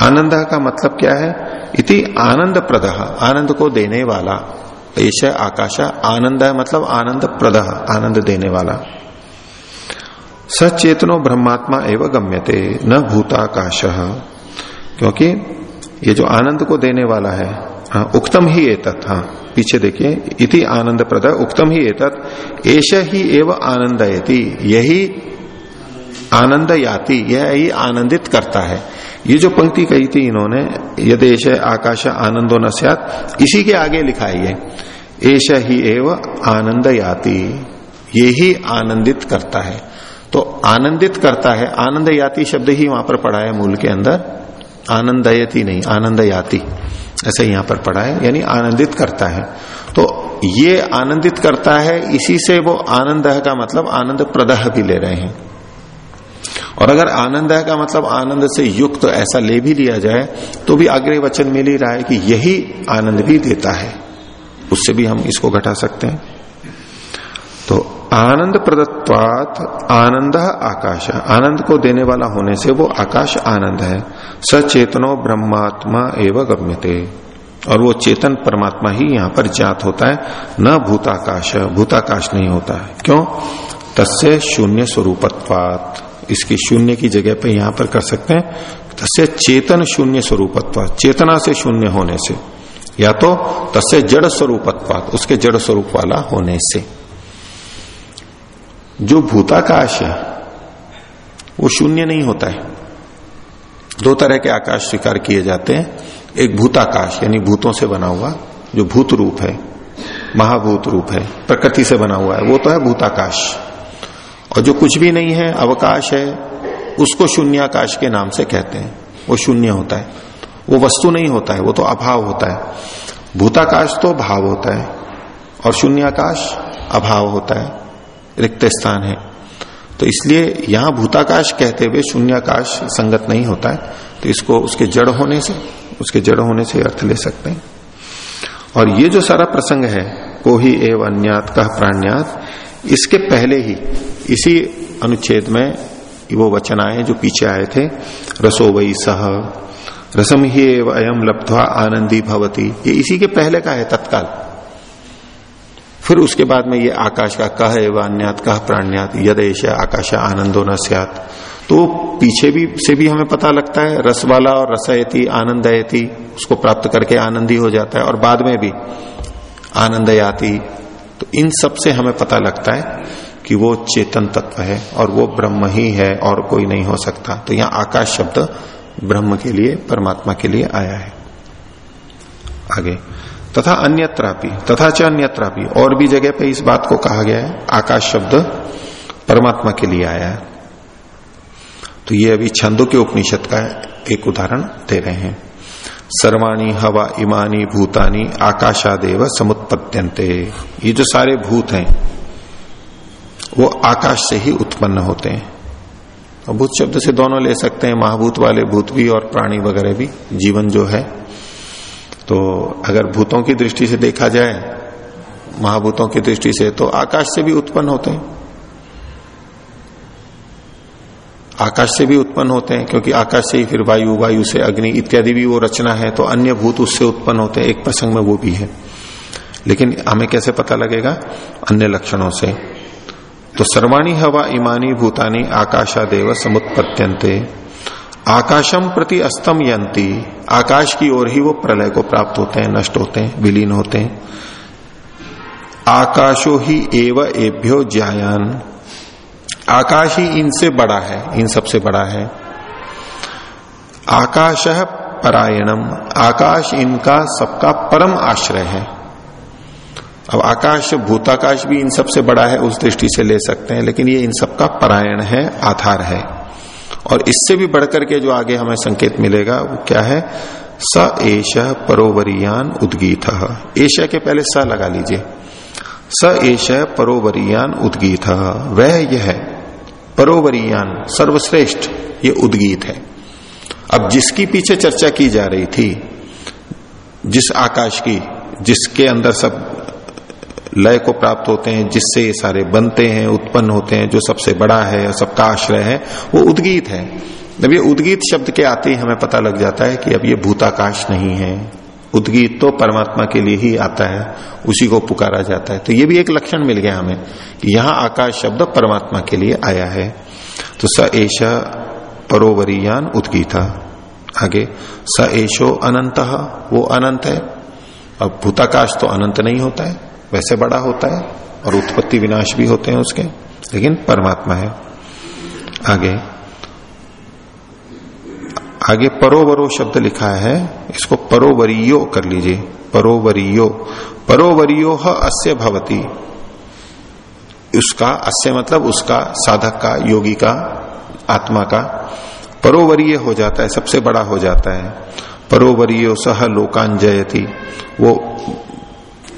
आनंद का मतलब क्या है? इति आनंद प्रद आनंद को देने वाला। ऐश आकाश, आनंद मतलब आनंद प्रद, आनंद देने वाला। सचेतनो ब्रह्मात्मा एवं गम्यते, न भूताकाश। क्योंकि ये जो आनंद को देने वाला है हाँ उक्तम ही एतत् हाँ पीछे देखिए, इति आनंद प्रद, उक्तम ही एतत् एश ही एवं आनंद यही आनंद याति यह ही आनंदित करता है। ये जो पंक्ति कही थी इन्होंने यदेश आकाश आनंदो न इसी के आगे लिखा है ये। एश ही एवं आनंद याति ये ही आनंदित करता है। तो आनंदित करता है आनंद याति शब्द ही वहाँ पर पड़ा है मूल के अंदर। आनंदयती नहीं आनंद याति ऐसे यहाँ पर पड़ा है, यानी आनंदित करता है। तो ये आनंदित करता है, इसी से वो आनंद का मतलब आनंद प्रदह भी ले रहे हैं। और अगर आनंद का मतलब आनंद से युक्त तो ऐसा ले भी लिया जाए तो भी आगे वचन मिल ही रहा है कि यही आनंद भी देता है। उससे भी हम इसको घटा सकते हैं। तो आनंद प्रदत्वात आनंद आकाश। आनंद को देने वाला होने से वो आकाश आनंद है। सचेतनो ब्रह्मात्मा एवं गम्यते। और वो चेतन परमात्मा ही यहाँ पर जात होता है। न भूताकाश भूताकाश नहीं होता है। क्यों? तस्य शून्य स्वरूपत्वात। इसकी शून्य की जगह पे यहाँ पर कर सकते हैं। तस्य चेतन शून्य स्वरूपत्वात। चेतना से शून्य होने से। या तो तसे जड़ स्वरूपत्वात, उसके जड़ स्वरूप वाला होने से। जो भूताकाश है, वो शून्य नहीं होता है। दो तरह के आकाश स्वीकार किए जाते हैं। एक भूताकाश, यानी भूतों से बना हुआ, जो भूत रूप है, महाभूत रूप है, प्रकृति से बना हुआ है, वो तो है भूताकाश। और जो कुछ भी नहीं है, अवकाश है, उसको शून्याकाश के नाम से कहते हैं। वो शून्य होता है। वो वस्तु नहीं होता है, वो तो अभाव होता है। भूताकाश तो भाव होता है और शून्याकाश अभाव होता है, रिक्त स्थान है। तो इसलिए यहाँ भूताकाश कहते हुए शून्याकाश संगत नहीं होता है तो इसको उसके जड़ होने से, उसके जड़ होने से अर्थ ले सकते हैं। और ये जो सारा प्रसंग है को ही एव अन्यात कह प्राण्यात, इसके पहले ही, इसी अनुच्छेद में वो वचन आए जो पीछे आए थे, रसो वही सह। रसम ही अयम लब्धवा आनंदी भवती। ये इसी के पहले का है, तत्काल। फिर उसके बाद में ये आकाश का कह एवं अन्यात, कह प्राण्यात यदेश आकाश आनंदो न सियात। तो पीछे भी, से भी हमें पता लगता है, रस वाला और रसयती, आनंदयती, उसको प्राप्त करके आनंदी हो जाता है। और बाद में भी आनंदयाती तो इन सबसे हमें पता लगता है कि वो चेतन तत्व है और वो ब्रह्म ही है और कोई नहीं हो सकता। तो यहाँ आकाश शब्द ब्रह्म के लिए, परमात्मा के लिए आया है। आगे। तथा अन्यत्रापि, तथा च अन्यत्रापि, और भी जगह पे इस बात को कहा गया है, आकाश शब्द परमात्मा के लिए आया है। तो ये अभी छंदों के उपनिषद का एक उदाहरण दे रहे हैं। सर्वाणी हवा इमानी भूतानी आकाशादेव समुत्पत्यंते ये जो सारे भूत हैं, वो आकाश से ही उत्पन्न होते हैं। और भूत शब्द से दोनों ले सकते हैं, महाभूत वाले भूत भी और प्राणी वगैरह भी, जीवन जो है। तो अगर भूतों की दृष्टि से देखा जाए, महाभूतों की दृष्टि से तो आकाश से भी उत्पन्न होते हैं। आकाश से भी उत्पन्न होते हैं, क्योंकि आकाश से ही फिर वायु वायु से अग्नि इत्यादि भी वो रचना है तो अन्य भूत उससे उत्पन्न होते हैं, एक प्रसंग में वो भी है। लेकिन हमें कैसे पता लगेगा? अन्य लक्षणों से। तो सर्वाणी हवा इमानी भूतानी आकाशादेव समुत्पत्यंते आकाशम प्रति अस्तम यंती आकाश की ओर ही वो प्रलय को प्राप्त होते हैं, नष्ट होते हैं, विलीन होते हैं। आकाशो ही एव एभ्यो ज्यायान। आकाश ही इनसे बड़ा है, इन सबसे बड़ा है। आकाश है परायणम, आकाश इनका सबका परम आश्रय है। अब आकाश, भूताकाश भी इन सबसे बड़ा है, उस दृष्टि से ले सकते हैं, लेकिन ये इन सबका परायण है, आधार है। और इससे भी बढ़कर के जो आगे हमें संकेत मिलेगा, वो क्या है? स एश परोवरियान उदगीत। एश के पहले स लगा लीजिए। स एश परोवरियान उदगीत। वह यह है, परोवरियान, सर्वश्रेष्ठ, ये उद्गीत है। अब जिसकी पीछे चर्चा की जा रही थी, जिस आकाश की, जिसके अंदर सब लय को प्राप्त होते हैं, जिससे ये सारे बनते हैं, उत्पन्न होते हैं, जो सबसे बड़ा है, सबका आश्रय है, वो उद्गीत है। जब ये उद्गीत शब्द के आते ही हमें पता लग जाता है कि अब ये भूताकाश नहीं है। उद्गीत तो परमात्मा के लिए ही आता है, उसी को पुकारा जाता है। तो ये भी एक लक्षण मिल गया हमें कि यहाँ आकाश शब्द परमात्मा के लिए आया है। तो स एश परोवरियान उद्गीता। आगे, स एशो अनंत, वो अनंत है। अब भूताकाश तो अनंत नहीं होता है। वैसे बड़ा होता है और उत्पत्ति विनाश भी होते हैं उसके, लेकिन परमात्मा है। आगे आगे परोवरो शब्द लिखा है, इसको परोवरियो कर लीजिए। परोवरियो। परोवरियो अस्य भवती। उसका अस्य मतलब उसका, साधक का, योगी का, आत्मा का। परोवरीय हो जाता है, सबसे बड़ा हो जाता है। परोवरियो सह लोकान वो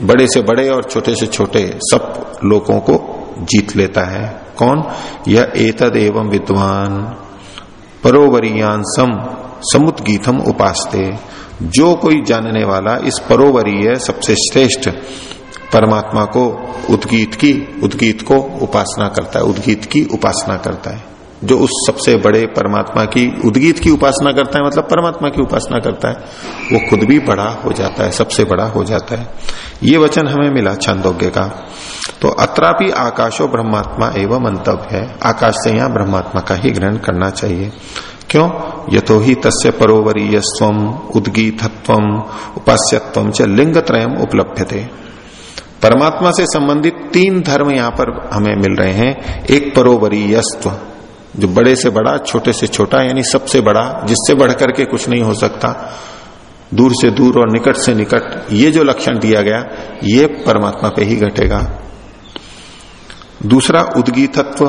बड़े से बड़े और छोटे से छोटे सब लोगों को जीत लेता है। कौन? यह एतद एवं विद्वान। परोवरियान सम समुद्गीतम उपासते। जो कोई जानने वाला इस परोवरीय सबसे श्रेष्ठ परमात्मा को, उद्गीत की, उद्गीत को उपासना करता है, उद्गीत की उपासना करता है। जो उस सबसे बड़े परमात्मा की उद्गीत की उपासना करता है मतलब परमात्मा की उपासना करता है, वो खुद भी बड़ा हो जाता है, सबसे बड़ा हो जाता है। ये वचन हमें मिला छांदोग्य का। तो अत्रापि आकाशो ब्रह्मात्मा एवं मंतव्य है। आकाश से यहाँ ब्रह्मात्मा का ही ग्रहण करना चाहिए। क्यों? यथो ही तस्य परोवरीय स्व उद्गीतत्व उपास्यत्व च लिंग त्रयम उपलब्ध परमात्मा से संबंधित तीन धर्म यहाँ पर हमें मिल रहे हैं। एक परोवरीयस्व जो बड़े से बड़ा, छोटे से छोटा, यानी सबसे बड़ा, जिससे बढ़कर के कुछ नहीं हो सकता, दूर से दूर और निकट से निकट, ये जो लक्षण दिया गया, ये परमात्मा पे ही घटेगा। दूसरा उद्गीतत्व,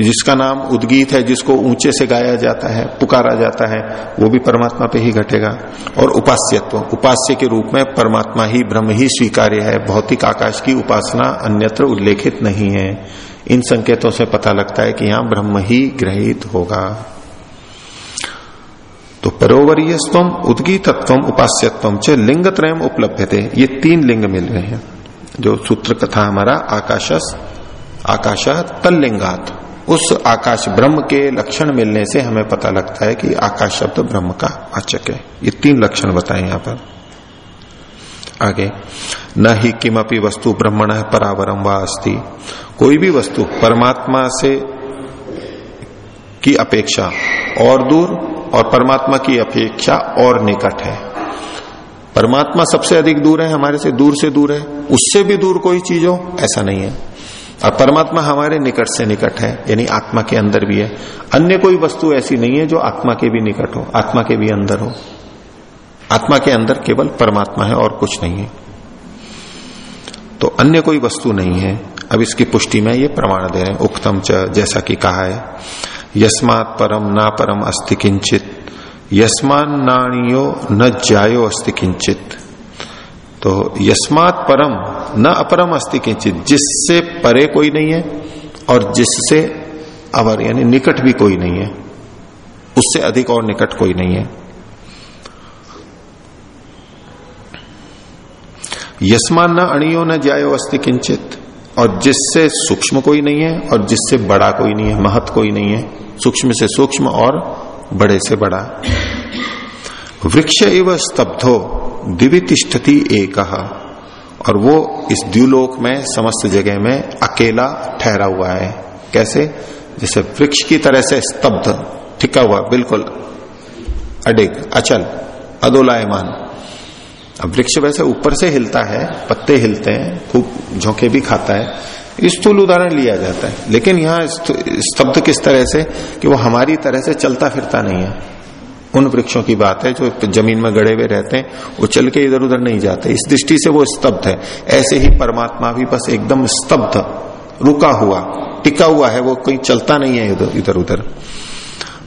जिसका नाम उद्गीत है, जिसको ऊँचे से गाया जाता है, पुकारा जाता है, वो भी परमात्मा पे ही घटेगा। और उपास्यत्व, उपास्य के रूप में परमात्मा ही ब्रह्म ही स्वीकार्य है, भौतिक आकाश की उपासना अन्यत्र उल्लेखित नहीं है। इन संकेतों से पता लगता है कि यहाँ ब्रह्म ही ग्रहित होगा। तो परोवरीय उदगी उद्गीतत्व, उपास्यत्व च लिंग त्रयम उपलब्ध थे ये तीन लिंग मिल रहे हैं। जो सूत्र कथा हमारा आकाश आकाश तल्लिंगात। उस आकाश ब्रह्म के लक्षण मिलने से हमें पता लगता है कि आकाश शब्द ब्रह्म का वाचक है। ये तीन लक्षण बताए यहाँ पर। आगे न ही किमपि वस्तु ब्रह्मण परावरम व अस्ति। कोई भी वस्तु परमात्मा से की अपेक्षा और दूर और परमात्मा की अपेक्षा और निकट है। परमात्मा सबसे अधिक दूर है, हमारे से दूर से दूर है। उससे भी दूर कोई चीज़ हो, ऐसा नहीं है। और परमात्मा हमारे निकट से निकट है, यानी आत्मा के अंदर भी है। अन्य कोई वस्तु ऐसी नहीं है जो आत्मा के भी निकट हो, आत्मा के भी अंदर हो। आत्मा के अंदर केवल परमात्मा है और कुछ नहीं है। तो अन्य कोई वस्तु नहीं है। अब इसकी पुष्टि में ये प्रमाण दे रहे हैं। उक्तम च, जैसा कि कहा है, यस्मात परम ना परम अस्ति किंचित, यस्मान नाणियो न जायो अस्ति किंचित। तो यस्मात परम, न अपरम अस्ति किंचित, जिससे परे कोई नहीं है और जिससे अवर, यानी निकट भी कोई नहीं है, उससे अधिक और निकट कोई नहीं है। यस्मान न अणियो न जायो अस्ति किंचित और जिससे सूक्ष्म कोई नहीं है, और जिससे बड़ा कोई नहीं है, महत कोई नहीं है, सूक्ष्म से सूक्ष्म और बड़े से बड़ा। वृक्ष एवं स्तब्धो दिव्य तिष्ठति एक। और वो इस द्व्यूलोक में, समस्त जगह में अकेला ठहरा हुआ है। कैसे? जैसे वृक्ष की तरह से स्तब्ध, ठिका हुआ, बिल्कुल अडिग, अचल अदोलायमान अब वृक्ष वैसे ऊपर से हिलता है, पत्ते हिलते हैं, खूब झोंके भी खाता है स्थूल उदाहरण लिया जाता है। लेकिन यहाँ स्तब्ध किस तरह से कि वो हमारी तरह से चलता फिरता नहीं है। उन वृक्षों की बात है जो ज़मीन में गड़े हुए रहते हैं, वो चल के इधर उधर नहीं जाते। इस दृष्टि से वो स्तब्ध है। ऐसे ही परमात्मा भी बस एकदम स्तब्ध, रुका हुआ, टिका हुआ है, वो कहीं चलता नहीं है इधर इधर उधर।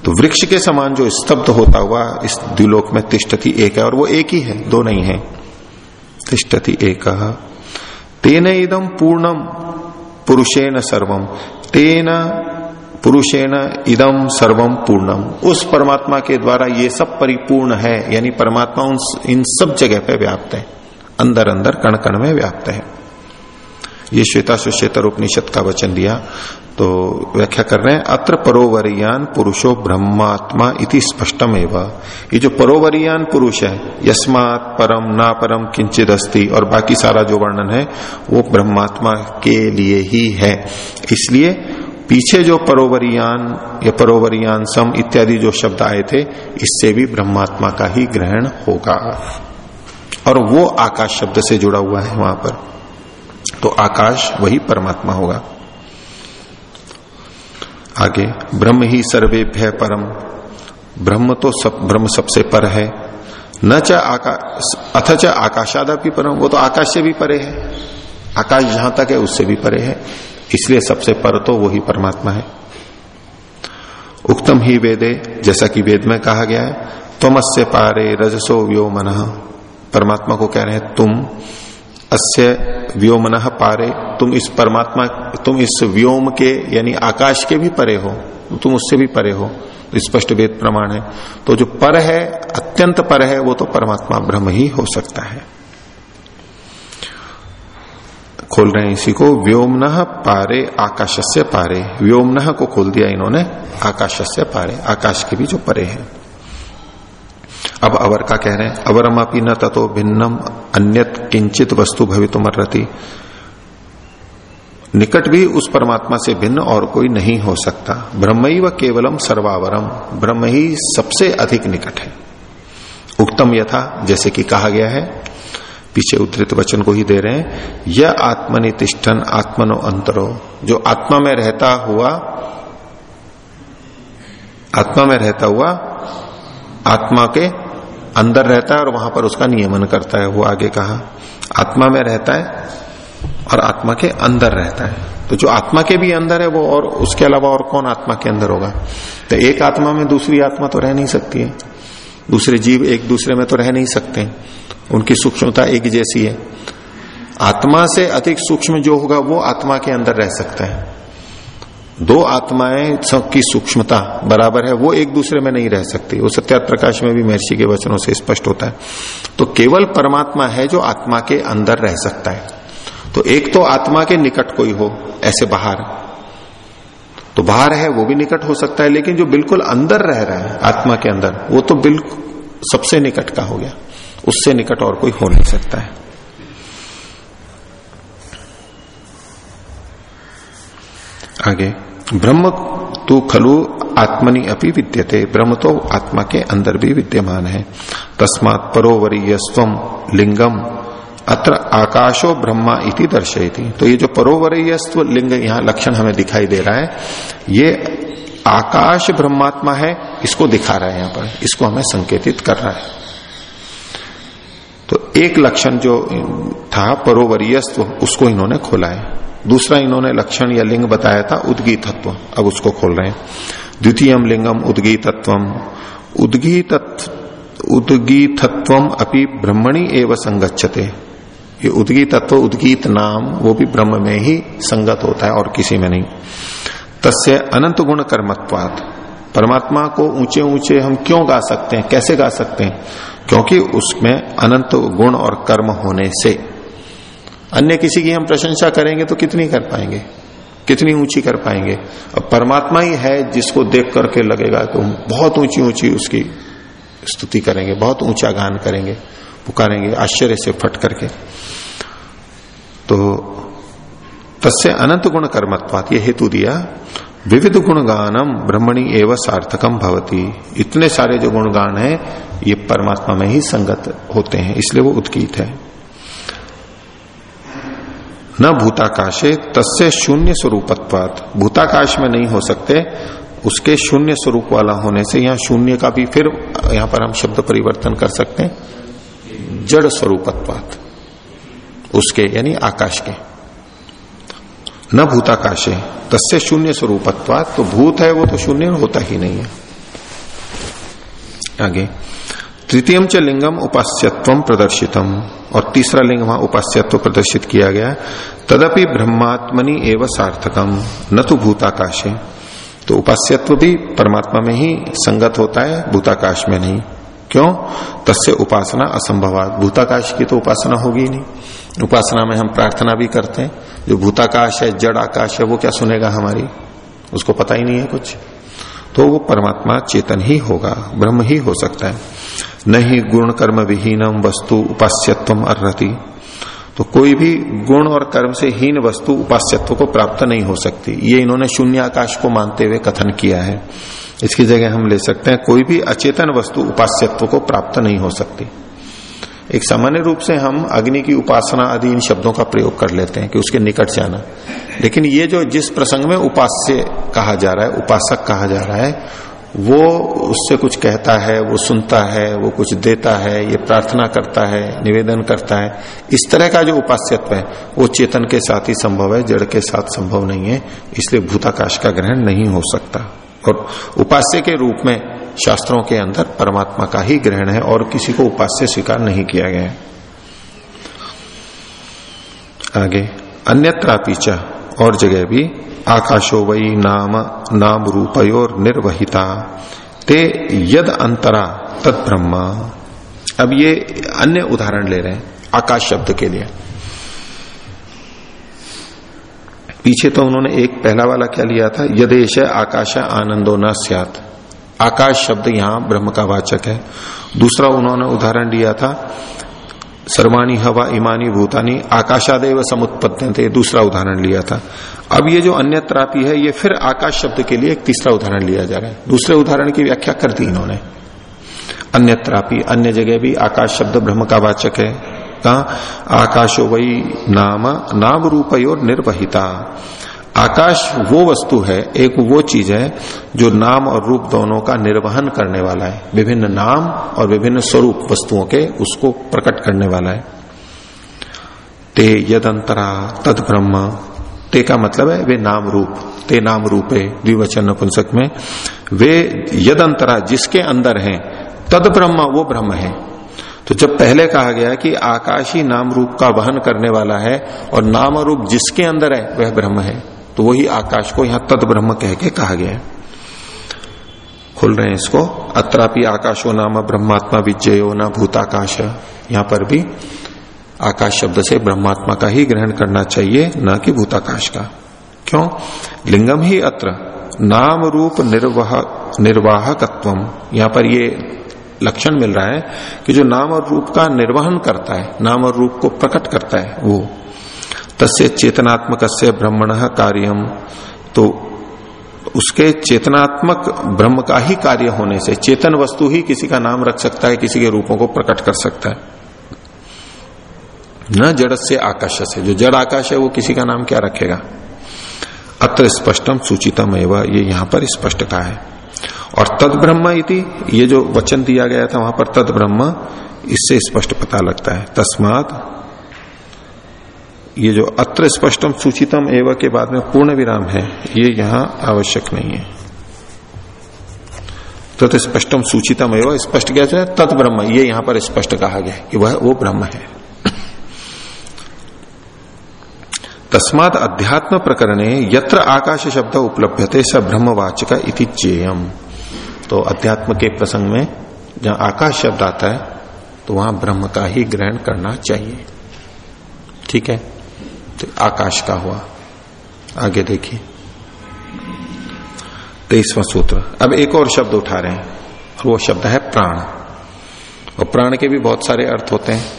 तो वृक्ष के समान जो स्तब्ध होता हुआ इस द्विलोक में तिष्ठति एक है और वो एक ही है, दो नहीं है। तिष्ठति एक तेन इदम पूर्णम पुरुषेन सर्वम तेन पुरुषेण इदम सर्वम पूर्णम उस परमात्मा के द्वारा ये सब परिपूर्ण है, यानी परमात्मा उन इन सब जगह पे व्याप्त है। अंदर अंदर कण कण में व्याप्त है। ये श्वेता सुश्वेतर उपनिषद का वचन दिया तो व्याख्या कर रहे हैं, अत्र परोवरियान पुरुषो ब्रह्मात्मा इति स्पष्टम एवं ये जो परोवरियान पुरुष है, यस्मात परम ना परम किंचित अस्थि और बाकी सारा जो वर्णन है, वो ब्रह्मात्मा के लिए ही है। इसलिए पीछे जो परोवरियान, या परोवरियान सम इत्यादि जो शब्द आए थे, इससे भी ब्रह्मात्मा का ही ग्रहण होगा। और वो आकाश शब्द से जुड़ा हुआ है वहाँ पर। तो आकाश वही परमात्मा होगा। आगे, ब्रह्म ही सर्वेभ्य परम। ब्रह्म तो सब, ब्रह्म सबसे पर है। न च आकाश अथच आकाशादा भी परम, वो तो आकाश से भी परे है। आकाश जहाँ तक है, उससे भी परे है। इसलिए सबसे पर तो वही परमात्मा है। उक्तम ही वेदे, जैसा कि वेद में कहा गया है तुमस्य पारे रजसो व्यो मन। परमात्मा को कह रहे हैं, तुम अस्य व्योमन पारे। तुम इस परमात्मा, तुम इस व्योम के, यानी आकाश के भी परे हो। तुम उससे भी परे हो। तो स्पष्ट वेद प्रमाण है। तो जो पर है, अत्यंत पर है, वो तो परमात्मा ब्रह्म ही हो सकता है। खोल रहे हैं इसी को, व्योमन पारे आकाश से पारे। व्योमन को खोल दिया इन्होंने आकाश से पारे। आकाश के भी जो परे है। अब अवर का कह रहे हैं अवरम अपनी न तथो भिन्नम, अन्यत किंचित वस्तु भवितुमर्रति निकट भी उस परमात्मा से भिन्न और कोई नहीं हो सकता। ब्रह्म ही व केवलम सर्वावरम, ब्रह्म ही सबसे अधिक निकट है। उक्तम यथा, जैसे कि कहा गया है, पीछे उद्धृत वचन को ही दे रहे हैं यह आत्मनितिष्ठन आत्मनो अंतरो। जो आत्मा में रहता हुआ, आत्मा में रहता हुआ, आत्मा के अंदर रहता है और वहाँ पर उसका नियमन करता है। वो आगे कहा, आत्मा में रहता है और आत्मा के अंदर रहता है। तो जो आत्मा के भी अंदर है, वो और उसके अलावा और कौन आत्मा के अंदर होगा? तो एक आत्मा में दूसरी आत्मा तो रह नहीं सकती है। दूसरे जीव एक दूसरे में तो रह नहीं सकते। उनकी सूक्ष्मता एक जैसी है। आत्मा से अधिक सूक्ष्म जो होगा, वो आत्मा के अंदर रह सकता है। दो आत्माएँ की सूक्ष्मता बराबर है, वो एक दूसरे में नहीं रह सकती। वो सत्या प्रकाश में भी महर्षि के वचनों से स्पष्ट होता है। तो केवल परमात्मा है जो आत्मा के अंदर रह सकता है। तो एक तो आत्मा के निकट कोई हो, ऐसे बाहर। तो बाहर है, वो भी निकट हो सकता है, लेकिन जो बिल्कुल अंदर रह रहा है, आत्मा के अंदर, वो तो बिल्कुल सबसे निकट का हो गया। उससे निकट और कोई हो नहीं सकता है। आगे। ब्रह्म तो खलु आत्मनि अपनी विद्यते। ब्रह्म तो आत्मा के अंदर भी विद्यमान है। तस्मात परोवरीयस्व लिंगम। अत्र आकाशो ब्रह्मा इति दर्शयती। तो ये जो परोवरीयस्व लिंग यहाँ लक्षण हमें दिखाई दे रहा है, ये आकाश ब्रह्मात्मा है, इसको दिखा रहा है यहाँ पर। इसको हमें संकेतित कर रहा है। तो एक लक्षण जो था परोवरीयस्व उसको इन्होंने खोला है। दूसरा इन्होंने लक्षण या लिंग बताया था, उदगी तत्व, अब उसको खोल रहे हैं। द्वितीय लिंगम उदगी तत्व उदगी तत्व उदगीतत्व अपनी ब्रह्मणी एवं संगच्छते। ये उदगी तत्व, उदगीत नाम, वो भी ब्रह्म में ही संगत होता है और किसी में नहीं। तस्य अनंत गुण कर्मत्वात। परमात्मा को ऊँचे ऊँचे हम क्यों गा सकते हैं? कैसे गा सकते हैं? क्योंकि उसमें अनंत गुण और कर्म होने से। अन्य किसी की हम प्रशंसा करेंगे तो कितनी कर पाएँगे? कितनी ऊँची कर पाएँगे? अब परमात्मा ही है जिसको देख करके लगेगा तो बहुत ऊँची ऊँची उसकी स्तुति करेंगे, बहुत ऊँचा गान करेंगे, पुकारेंगे, आश्चर्य से फट करके। तो तस्य अनंत गुण कर्मत्वात, ये हेतु दिया, विविध गुणगानम ब्रह्मणी एवं सार्थकम भवती। इतने सारे जो गुणगान है, ये परमात्मा में ही संगत होते हैं, इसलिए वो उत्कीत है। न भूताकाशे, तस्य शून्य स्वरूपत्वात। भूताकाश में नहीं हो सकते, उसके शून्य स्वरूप वाला होने से यहाँ शून्य का भी फिर यहाँ पर हम शब्द परिवर्तन कर सकते हैं। जड़ स्वरूपत्वात, उसके यानी आकाश के। न भूताकाशे, तस्य शून्य स्वरूपत्वात तो भूत है वो तो शून्य होता ही नहीं है। आगे। तृतीयम च लिंगम उपास्यत्व प्रदर्शितम। और तीसरा लिंग वहाँ उपास्यत्व प्रदर्शित किया गया। तदपि ब्रह्मात्मनि एवं सार्थकम, न तो भूताकाशे। तो उपास्यत्व भी परमात्मा में ही संगत होता है, भूताकाश में नहीं। क्यों? तस्य उपासना असंभवात। भूताकाश की तो उपासना होगी नहीं। उपासना में हम प्रार्थना भी करते हैं। जो भूताकाश है, जड़ आकाश है, वो क्या सुनेगा हमारी? उसको पता ही नहीं है कुछ। तो वो परमात्मा चेतन ही होगा, ब्रह्म ही हो सकता है। नहीं गुण कर्म विहीनम वस्तु उपास्यत्व अर्ति तो कोई भी गुण और कर्म से हीन वस्तु उपास्यत्व को प्राप्त नहीं हो सकती। ये इन्होंने शून्य आकाश को मानते हुए कथन किया है। इसकी जगह हम ले सकते हैं, कोई भी अचेतन वस्तु उपास्यत्व को प्राप्त नहीं हो सकती। एक सामान्य रूप से हम अग्नि की उपासना आदि इन शब्दों का प्रयोग कर लेते हैं कि उसके निकट जाना। लेकिन ये जो जिस प्रसंग में उपास्य कहा जा रहा है, उपासक कहा जा रहा है, वो उससे कुछ कहता है, वो सुनता है, वो कुछ देता है, ये प्रार्थना करता है, निवेदन करता है। इस तरह का जो उपास्यत्व है, वो चेतन के साथ ही संभव है, जड़ के साथ संभव नहीं है, इसलिए भूताकाश का ग्रहण नहीं हो सकता। और उपास्य के रूप में शास्त्रों के अंदर परमात्मा का ही ग्रहण है और किसी को उपास्य स्वीकार नहीं किया गया है। आगे अन्यत्रा पीछा और जगह भी, आकाशो वही नाम नाम रूपयोर निर्वहिता, ते यद अंतरा तद ब्रह्मा। अब ये अन्य उदाहरण ले रहे हैं, आकाश शब्द के लिए। पीछे तो उन्होंने एक पहला वाला क्या लिया था? यदेश आकाश आनंदो न आकाश शब्द यहाँ ब्रह्म का वाचक है। दूसरा उन्होंने उदाहरण दिया था, सर्वाणी हवा इमानी भूतानी आकाशादेव समुत्पत्ति दूसरा उदाहरण लिया था। अब ये जो अन्य त्रापी है, ये फिर आकाश शब्द के लिए एक तीसरा उदाहरण लिया जा रहा है। दूसरे उदाहरण की व्याख्या कर दी इन्होंने। अन्य त्रापी अन्य जगह भी आकाश शब्द ब्रह्म का वाचक है। कहा, आकाशो वही नाम नाम रूप और निर्वहिता आकाश वो वस्तु है, एक वो चीज़ है, जो नाम और रूप दोनों का निर्वहन करने वाला है। विभिन्न नाम और विभिन्न स्वरूप वस्तुओं के उसको प्रकट करने वाला है। ते यद अंतरा तद ब्रह्म। ते का मतलब है वे नाम रूप। ते नाम रूपे द्विवचन नपुंसक में, वे यद अंतरा जिसके अंदर हैं, तद ब्रह्म, वो ब्रह्म है। तो जब पहले कहा गया कि आकाशी नाम रूप का वहन करने वाला है और नाम रूप जिसके अंदर है, वह ब्रह्म है। तो वही आकाश को यहाँ तद ब्रह्म कह के कहा गया है। खोल रहे हैं इसको। अत्रापि आकाशो नाम ब्रह्मात्मा विजयो न भूताकाश। यहाँ पर भी आकाश शब्द से ब्रह्मात्मा का ही ग्रहण करना चाहिए, न कि भूताकाश का। क्यों? लिंगम ही अत्र। नाम रूप निर्वाह निर्वाहकत्व यहाँ पर ये लक्षण मिल रहा है कि जो नाम और रूप का निर्वहन करता है, नाम और रूप को प्रकट करता है, वो तस्य चेतनात्मक ब्रह्मण कार्यम। तो उसके चेतनात्मक ब्रह्म का ही कार्य होने से, चेतन वस्तु ही किसी का नाम रख सकता है, किसी के रूपों को प्रकट कर सकता है। न जड़ से आकाश से जो जड़ आकाश है, वो किसी का नाम क्या रखेगा? अत्र स्पष्टम सूचितम एवं ये यहाँ पर स्पष्ट कहा है। और तद ब्रह्म ये जो वचन दिया गया था, वहाँ पर तद ब्रह्म इससे स्पष्ट पता लगता है। तस्मात ये जो अत्र स्पष्टम सूचितम एवं के बाद में पूर्ण विराम है, ये यहाँ आवश्यक नहीं है। तत् स्पष्टम सूचितम एवं, स्पष्ट क्या है? तत् ब्रह्म, ये यहाँ पर स्पष्ट कहा गया कि वह, वो ब्रह्म है। तस्मात अध्यात्म प्रकरणे यत्र आकाश शब्द उपलब्ध थे स ब्रह्मवाचक इति चेयम तो अध्यात्म के प्रसंग में जहाँ आकाश शब्द आता है तो वहाँ ब्रह्म का ही ग्रहण करना चाहिए। ठीक है? तो आकाश का हुआ। आगे देखिए। तेईसवा सूत्र। अब एक और शब्द उठा रहे हैं, और वो शब्द है प्राण। और प्राण के भी बहुत सारे अर्थ होते हैं।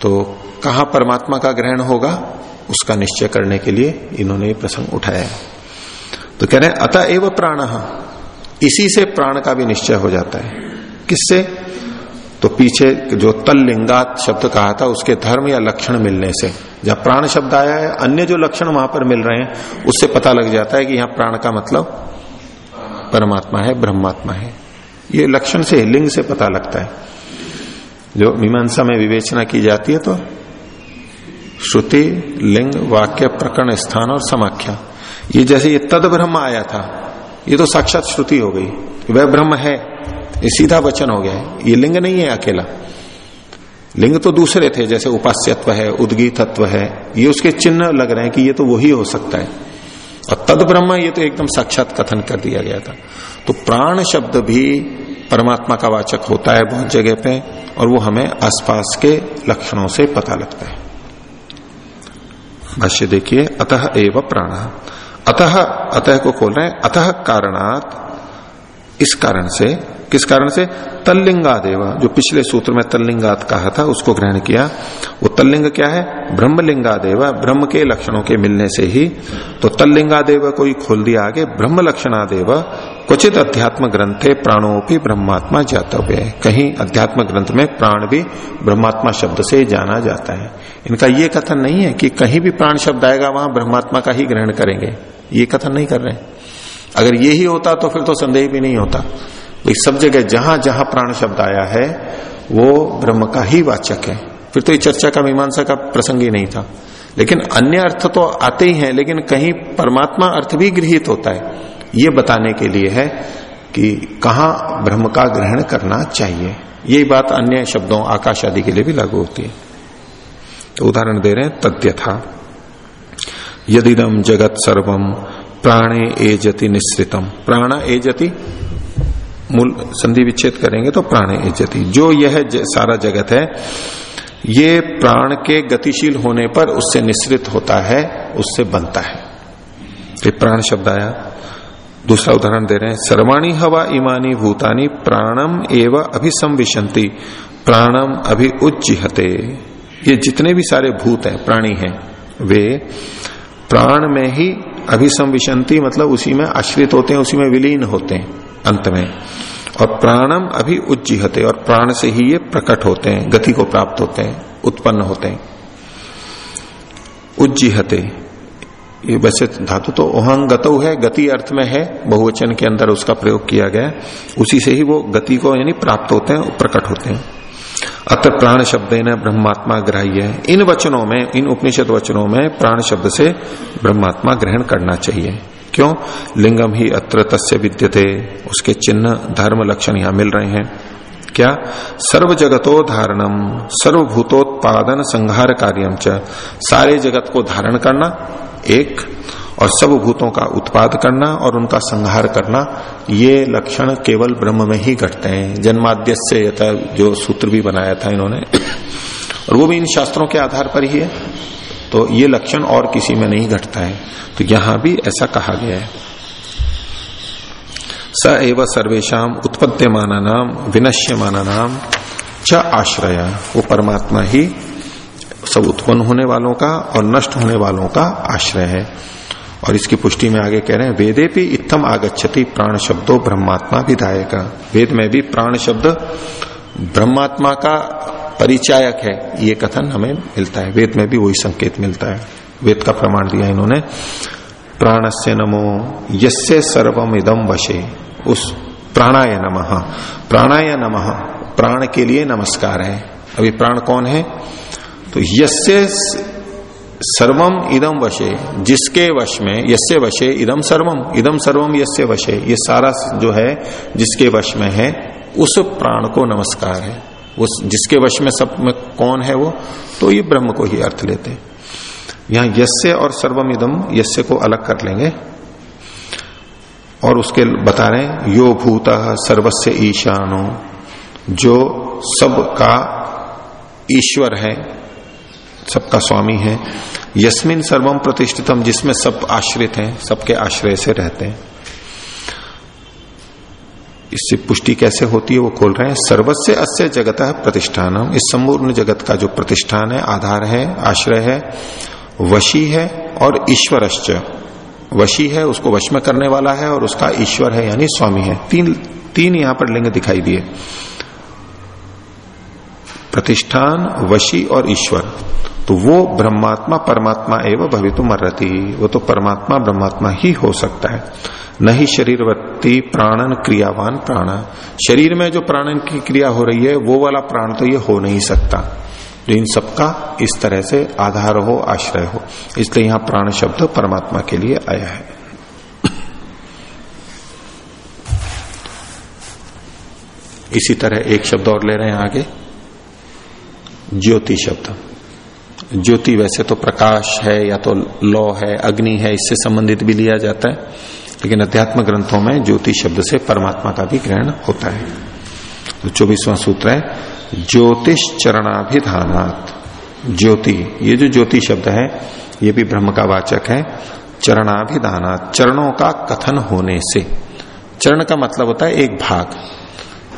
तो कहा परमात्मा का ग्रहण होगा, उसका निश्चय करने के लिए इन्होंने ये प्रसंग उठाया तो कह रहे हैं अतः एवं प्राण। इसी से प्राण का भी निश्चय हो जाता है। किससे? तो पीछे जो तल लिंगात शब्द कहा था, उसके धर्म या लक्षण मिलने से। जब प्राण शब्द आया है, अन्य जो लक्षण वहाँ पर मिल रहे हैं, उससे पता लग जाता है कि यहाँ प्राण का मतलब परमात्मा है, ब्रह्मात्मा है। ये लक्षण से, लिंग से पता लगता है। जो मीमांसा में विवेचना की जाती है तो श्रुति, लिंग, वाक्य, प्रकरण, स्थान और समाख्या। ये जैसे ये तद ब्रह्म आया था, ये तो साक्षात श्रुति हो गई। वह ब्रह्म है। ये सीधा वचन हो गया है। ये लिंग नहीं है अकेला। लिंग तो दूसरे थे, जैसे उपास्यत्व है उदगी तत्व है, ये उसके चिन्ह लग रहे हैं कि ये तो वही हो सकता है। और तद ब्रह्म, ये तो एकदम साक्षात कथन कर दिया गया था। तो प्राण शब्द भी परमात्मा का वाचक होता है बहुत जगह पे, और वो हमें आसपास के लक्षणों से पता लगता है। भाष्य देखिए, अतः एव प्राण। अतः अतः को खोल रहे हैं, अतः कारणात इस कारण से किस कारण से? तल्लिंगादेव। जो पिछले सूत्र में तल्लिंगात कहा था, उसको ग्रहण किया। वो तल्लिंग क्या है? ब्रह्मलिंगादेव। ब्रह्म के लक्षणों के मिलने से ही तो तल्लिंगादेव को ही खोल दिया आगे। ब्रह्म लक्षणादेव क्वचित अध्यात्म ग्रंथे प्राणोपी ब्रह्मात्मा जातव्य। कहीं अध्यात्म ग्रंथ में प्राण भी ब्रह्मात्मा शब्द से जाना जाता है। इनका ये कथन नहीं है कि कहीं भी प्राण शब्द आएगा, वहाँ ब्रह्मात्मा का ही ग्रहण करेंगे। ये कथन नहीं कर रहे। अगर ये ही होता तो फिर तो संदेह भी नहीं होता। सब जगह जहाँ जहाँ प्राण शब्द आया है, वो ब्रह्म का ही वाचक है। फिर तो ये चर्चा का मीमांसा का प्रसंग ही नहीं था। लेकिन अन्य अर्थ तो आते ही हैं, लेकिन कहीं परमात्मा अर्थ भी गृहित होता है। ये बताने के लिए है कि कहा ब्रह्म का ग्रहण करना चाहिए। यही बात अन्य शब्दों, आकाश आदि के लिए भी लागू होती है। तो उदाहरण दे रहे हैं तद्य था यदिदम जगत सर्वम प्राणे एजति निश्रितम प्राण एजति मूल संधि विच्छेद करेंगे तो प्राण एजति जो यह सारा जगत है, ये प्राण के गतिशील होने पर उससे निश्रित होता है, उससे बनता है। ये प्राण शब्द आया। दूसरा उदाहरण दे रहे हैं। सर्वाणी हवा इमानी भूतानी प्राणम एवं अभिसंविशंति प्राणम अभि उज्जिहते। ये जितने भी सारे भूत हैं, प्राणी हैं, वे प्राण में ही अभिसंविशंति मतलब उसी में आश्रित होते हैं, उसी में विलीन होते हैं। अंत में। और प्राणम अभी उज्जिहते, और प्राण से ही ये प्रकट होते हैं, गति को प्राप्त होते हैं, उत्पन्न होते हैं। उज्जिहते, ये वैसे धातु तो ओहंगत है, गति अर्थ में है, बहुवचन के अंदर उसका प्रयोग किया गया उसी से ही वो गति को यानी प्राप्त होते हैं, प्रकट होते हैं। अत्र प्राण शब्द न ब्रह्मात्मा ग्राह्य है। इन वचनों में, इन उपनिषद वचनों में प्राण शब्द से ब्रह्मात्मा ग्रहण करना चाहिए। क्यों? लिंगम ही अत्र तस्य विद्यते। उसके चिन्ह, धर्म लक्षण यहाँ मिल रहे हैं। क्या? सर्व जगतो धारणम, सर्वभूतोत्पादन संहार कार्यम च। सारे जगत को धारण करना, एक, और सब भूतों का उत्पाद करना और उनका संहार करना, ये लक्षण केवल ब्रह्म में ही घटते हैं। जन्माद्य से जो सूत्र भी बनाया था इन्होंने। और वो भी इन शास्त्रों के आधार पर ही है। तो ये लक्षण और किसी में नहीं घटता है। तो यहाँ भी ऐसा कहा गया है। स एव सर्वेशम उत्पद्यमान नाम, विनश्यमान नाम, च आश्रय। वो परमात्मा ही सब उत्पन्न होने वालों का और नष्ट होने वालों का आश्रय है। और इसकी पुष्टि में आगे कह रहे हैं वेदे भी इतम आगच्छति प्राण शब्दों ब्रह्मात्मा विधायक। वेद में भी प्राण शब्द ब्रह्मात्मा का परिचायक है, ये कथन हमें मिलता है। वेद में भी वही संकेत मिलता है। वेद का प्रमाण दिया इन्होंने। प्राण से नमो यसे सर्वम इदम वशे। उस प्राणाय नम। प्राणाय नम। प्राण के लिए नमस्कार है। अभी प्राण कौन है? तो यसे सर्वम इदम वशे। जिसके वश में यसे वशे इदम सर्वम इदम सर्वम यसे वशे। ये सारा जो है, जिसके वश में है, उस प्राण को नमस्कार है। उस जिसके वश में सब में कौन है वो तो ये ब्रह्म को ही अर्थ लेते हैं। यहाँ यस्य और सर्वम इदम यस्य को अलग कर लेंगे। और उसके बता रहे हैं, यो भूत सर्वस्य ईशानो, जो सबका ईश्वर है, सबका स्वामी है, यस्मिन सर्वम प्रतिष्ठितम जिसमें सब आश्रित हैं, सबके आश्रय से रहते हैं। इससे पुष्टि कैसे होती है वो खोल रहे हैं। सर्वस्व अस्य जगत है प्रतिष्ठान इस संपूर्ण जगत का जो प्रतिष्ठान है, आधार है, आश्रय है, वशी है और ईश्वरश्च। वशी है, उसको वश में करने वाला है और उसका ईश्वर है, यानी स्वामी है। तीन तीन यहाँ पर लिंग दिखाई दिए। प्रतिष्ठान, वशी और ईश्वर। तो वो ब्रह्मात्मा, परमात्मा एवं भवितु मरती वो तो परमात्मा, ब्रह्मात्मा ही हो सकता है। न ही शरीरवत्ती प्राणन क्रियावान प्राण। शरीर में जो प्राणन की क्रिया हो रही है, वो वाला प्राण तो ये हो नहीं सकता। जो इन सबका इस तरह से आधार हो, आश्रय हो। इसलिए यहाँ प्राण शब्द परमात्मा के लिए आया है। इसी तरह एक शब्द और ले रहे हैं आगे। ज्योति शब्द। ज्योति वैसे तो प्रकाश है या तो लौ है, अग्नि है, इससे संबंधित भी लिया जाता है। लेकिन अध्यात्म ग्रंथों में ज्योति शब्द से परमात्मा का भी ग्रहण होता है। तो चौबीसवां सूत्र है, ज्योतिष चरणाभिधानात। ज्योति, ये जो ज्योति शब्द है, ये भी ब्रह्म का वाचक है, चरणाभिधानात, चरणों का कथन होने से। चरण का मतलब होता है एक भाग।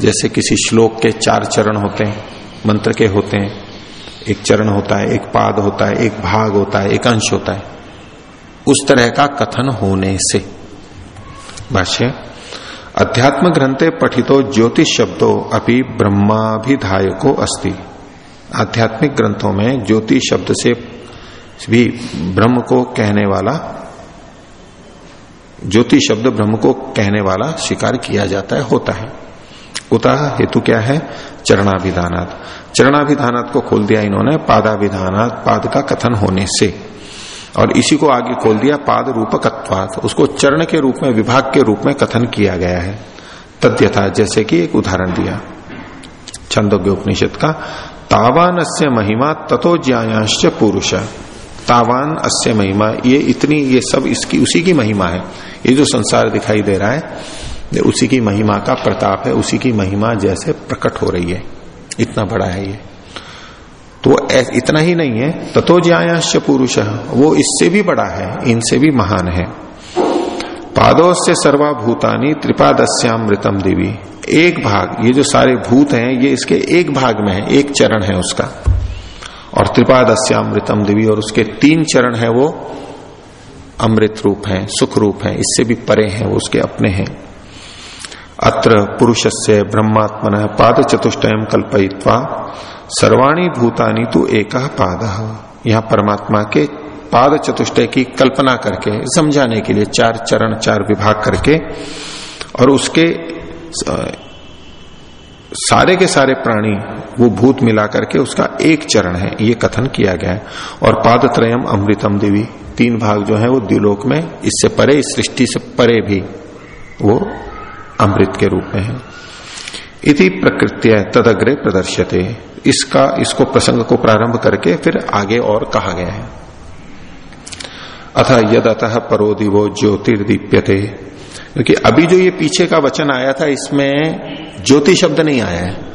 जैसे किसी श्लोक के चार चरण होते हैं, मंत्र के होते हैं, एक चरण होता है, एक पाद होता है, एक भाग होता है, एक अंश होता है। उस तरह का कथन होने से। भाष्य अध्यात्म ग्रंथे पठितो ज्योतिष शब्दो अभी ब्रह्माभिधायको अस्ति। आध्यात्मिक ग्रंथों में ज्योति शब्द से भी ब्रह्म को कहने वाला ज्योति शब्द ब्रह्म को कहने वाला स्वीकार किया जाता है, होता है। उतः हेतु क्या है? चरणाभिधानात। चरणाभिधानात को खोल दिया इन्होंने, पादाभिधानात, पाद का कथन होने से। और इसी को आगे खोल दिया, पाद रूपकत्वात। उसको चरण के रूप में, विभाग के रूप में कथन किया गया है। तद्यथा जैसे कि एक उदाहरण दिया। छंदोग्य उपनिषद का तावान अस्य महिमा ततो ज्ञायांश पुरुष। तावान अस्य महिमा, ये इतनी, ये सब इसकी, उसी की महिमा है। ये जो संसार दिखाई दे रहा है, ये उसी की महिमा का प्रताप है, उसी की महिमा जैसे प्रकट हो रही है। इतना बड़ा है ये। तो इतना ही नहीं है। ततो ज्यायाश्च पुरुष। वो इससे भी बड़ा है, इनसे भी महान है। पादों से सर्वाभूतानी त्रिपादस्यामृतम देवी। एक भाग, ये जो सारे भूत हैं, ये इसके एक भाग में है, एक चरण है उसका। और त्रिपादस्यामृतम देवी, और उसके तीन चरण है वो अमृत रूप है, सुख रूप है, इससे भी परे हैं, वो उसके अपने हैं। अत्र पुरुष से ब्रह्मात्मन पाद चतुष्टयम कल्पयित्वा सर्वाणी भूतानी तो एक पाद। यहाँ परमात्मा के पाद चतुष्टय की कल्पना करके, समझाने के लिए चार चरण, चार विभाग करके, और उसके सारे के सारे प्राणी, वो भूत मिला करके उसका एक चरण है, ये कथन किया गया है। और पाद त्रयम अमृतम देवी, तीन भाग जो है वो द्विलोक में, इससे परे, इस सृष्टि से परे भी वो अमृत के रूप में है। इति प्रकृत्य तदग्रे प्रदर्शते इसका, इसको प्रसंग को प्रारंभ करके फिर आगे और कहा गया है। अथ यद अतः परो दिवो ज्योतिर्दीप्यते। क्योंकि अभी जो ये पीछे का वचन आया था, इसमें ज्योति शब्द नहीं आया है।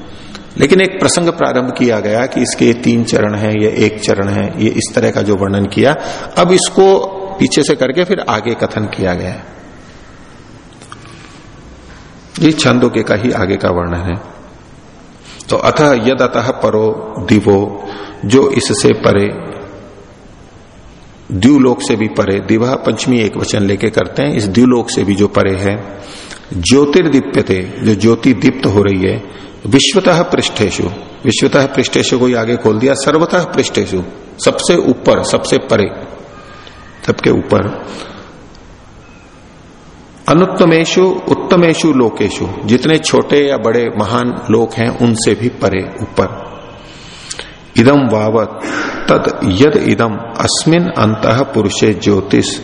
लेकिन एक प्रसंग प्रारंभ किया गया कि इसके तीन चरण हैं, ये एक चरण है, ये इस तरह का जो वर्णन किया। अब इसको पीछे से करके फिर आगे कथन किया गया है। ये छंदों के का ही आगे का वर्णन है। तो अतः यद अतः परो दिवो, जो इससे परे द्यूलोक से भी परे, दिवा पंचमी एक वचन लेके करते हैं, इस द्व्यूलोक से भी जो परे है, ज्योतिर्दीप्यते, जो ज्योति दीप्त हो रही है, विश्वतः पृष्ठेशु विश्वतः पृष्ठेशु को आगे खोल दिया, सर्वतः पृष्ठेशु सबसे ऊपर, सबसे परे, सबके ऊपर अनुत्तमेशु उत्तमेशु लोकेशु जितने छोटे या बड़े महान लोक हैं, उनसे भी परे ऊपर। इदम वावत, तद यद इदम अस्मिन अंत पुरुषे ज्योतिष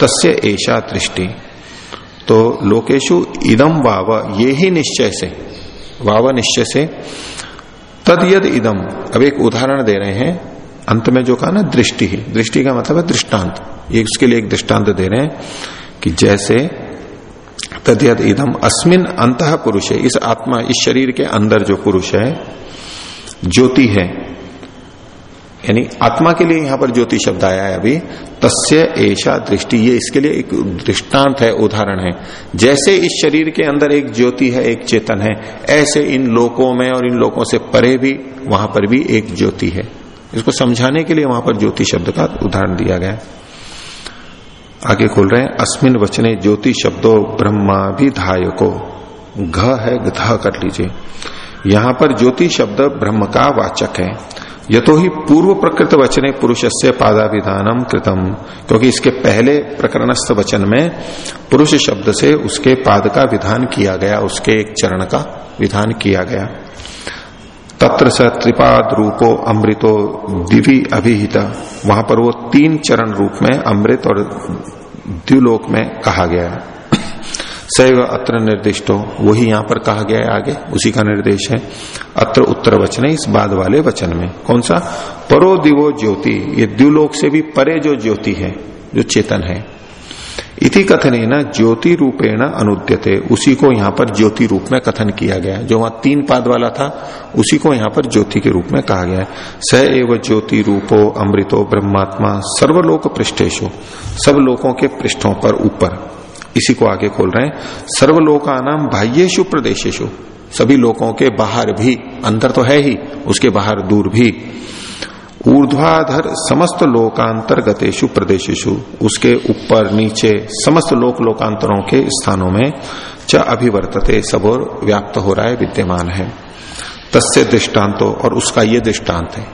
तस्य ऐसा दृष्टि। तो लोकेशु इदम वाव, ये ही निश्चय से, वाव निश्चय से, तद यद इदम अब एक उदाहरण दे रहे हैं, अंत में जो कहा ना, दृष्टि ही। दृष्टि का मतलब है दृष्टांत। ये उसके लिए एक दृष्टांत दे रहे हैं कि जैसे तद इदम अस्मिन अंत पुरुष है। इस आत्मा, इस शरीर के अंदर जो पुरुष है, ज्योति है। यानी आत्मा के लिए यहाँ पर ज्योति शब्द आया है अभी। तस्य ऐसा दृष्टि, ये इसके लिए एक दृष्टांत है, उदाहरण है। जैसे इस शरीर के अंदर एक ज्योति है, एक चेतन है, ऐसे इन लोकों में और इन लोकों से परे भी वहाँ पर भी एक ज्योति है। इसको समझाने के लिए वहाँ पर ज्योति शब्द का उदाहरण दिया गया आगे खोल रहे हैं, अस्मिन वचने ज्योति शब्दों ब्रह्मा भी धायको घ है गधा कर लीजिए। यहाँ पर ज्योति शब्द ब्रह्म का वाचक है। यतो ही पूर्व प्रकृत वचने पुरुष से पादाभिधानम कृतम, क्योंकि इसके पहले प्रकरणस्थ वचन में पुरुष शब्द से उसके पाद का विधान किया गया, उसके एक चरण का विधान किया गया। तत्र स त्रिपाद रूपो अमृतो दिवी अभिहित। वहाँ पर वो तीन चरण रूप में अमृत और द्व्युलोक में कहा गया है। सैव अत्र निर्दिष्टो, वही यहाँ पर कहा गया है आगे, उसी का निर्देश है। अत्र उत्तर वचन है, इस बाद वाले वचन में। कौन सा? परो दिवो ज्योति। ये द्व्युलोक से भी परे जो ज्योति है, जो चेतन है इति कथन न ज्योति रूपेण अनुद्यते। उसी को यहाँ पर ज्योति रूप में कथन किया गया जो वहाँ तीन पाद वाला था, उसी को यहाँ पर ज्योति के रूप में कहा गया है। स एव ज्योति रूपो अमृतो ब्रह्मात्मा सर्वलोक पृष्ठेशु सब लोगों के पृष्ठों पर ऊपर। इसी को आगे खोल रहे हैं। सर्वलोका नाम बाह्यशु प्रदेशेशु सभी लोगों के बाहर भी, अंदर तो है ही, उसके बाहर दूर भी। ऊर्ध्वाधर समस्त लोकांतर्गतेशु प्रदेशेशु उसके ऊपर, नीचे, समस्त लोक लोकांतरों के स्थानों में च अभिवर्तते सब और व्याप्त हो रहा है विद्यमान है। तस्य दृष्टांतो और उसका ये दृष्टांत है।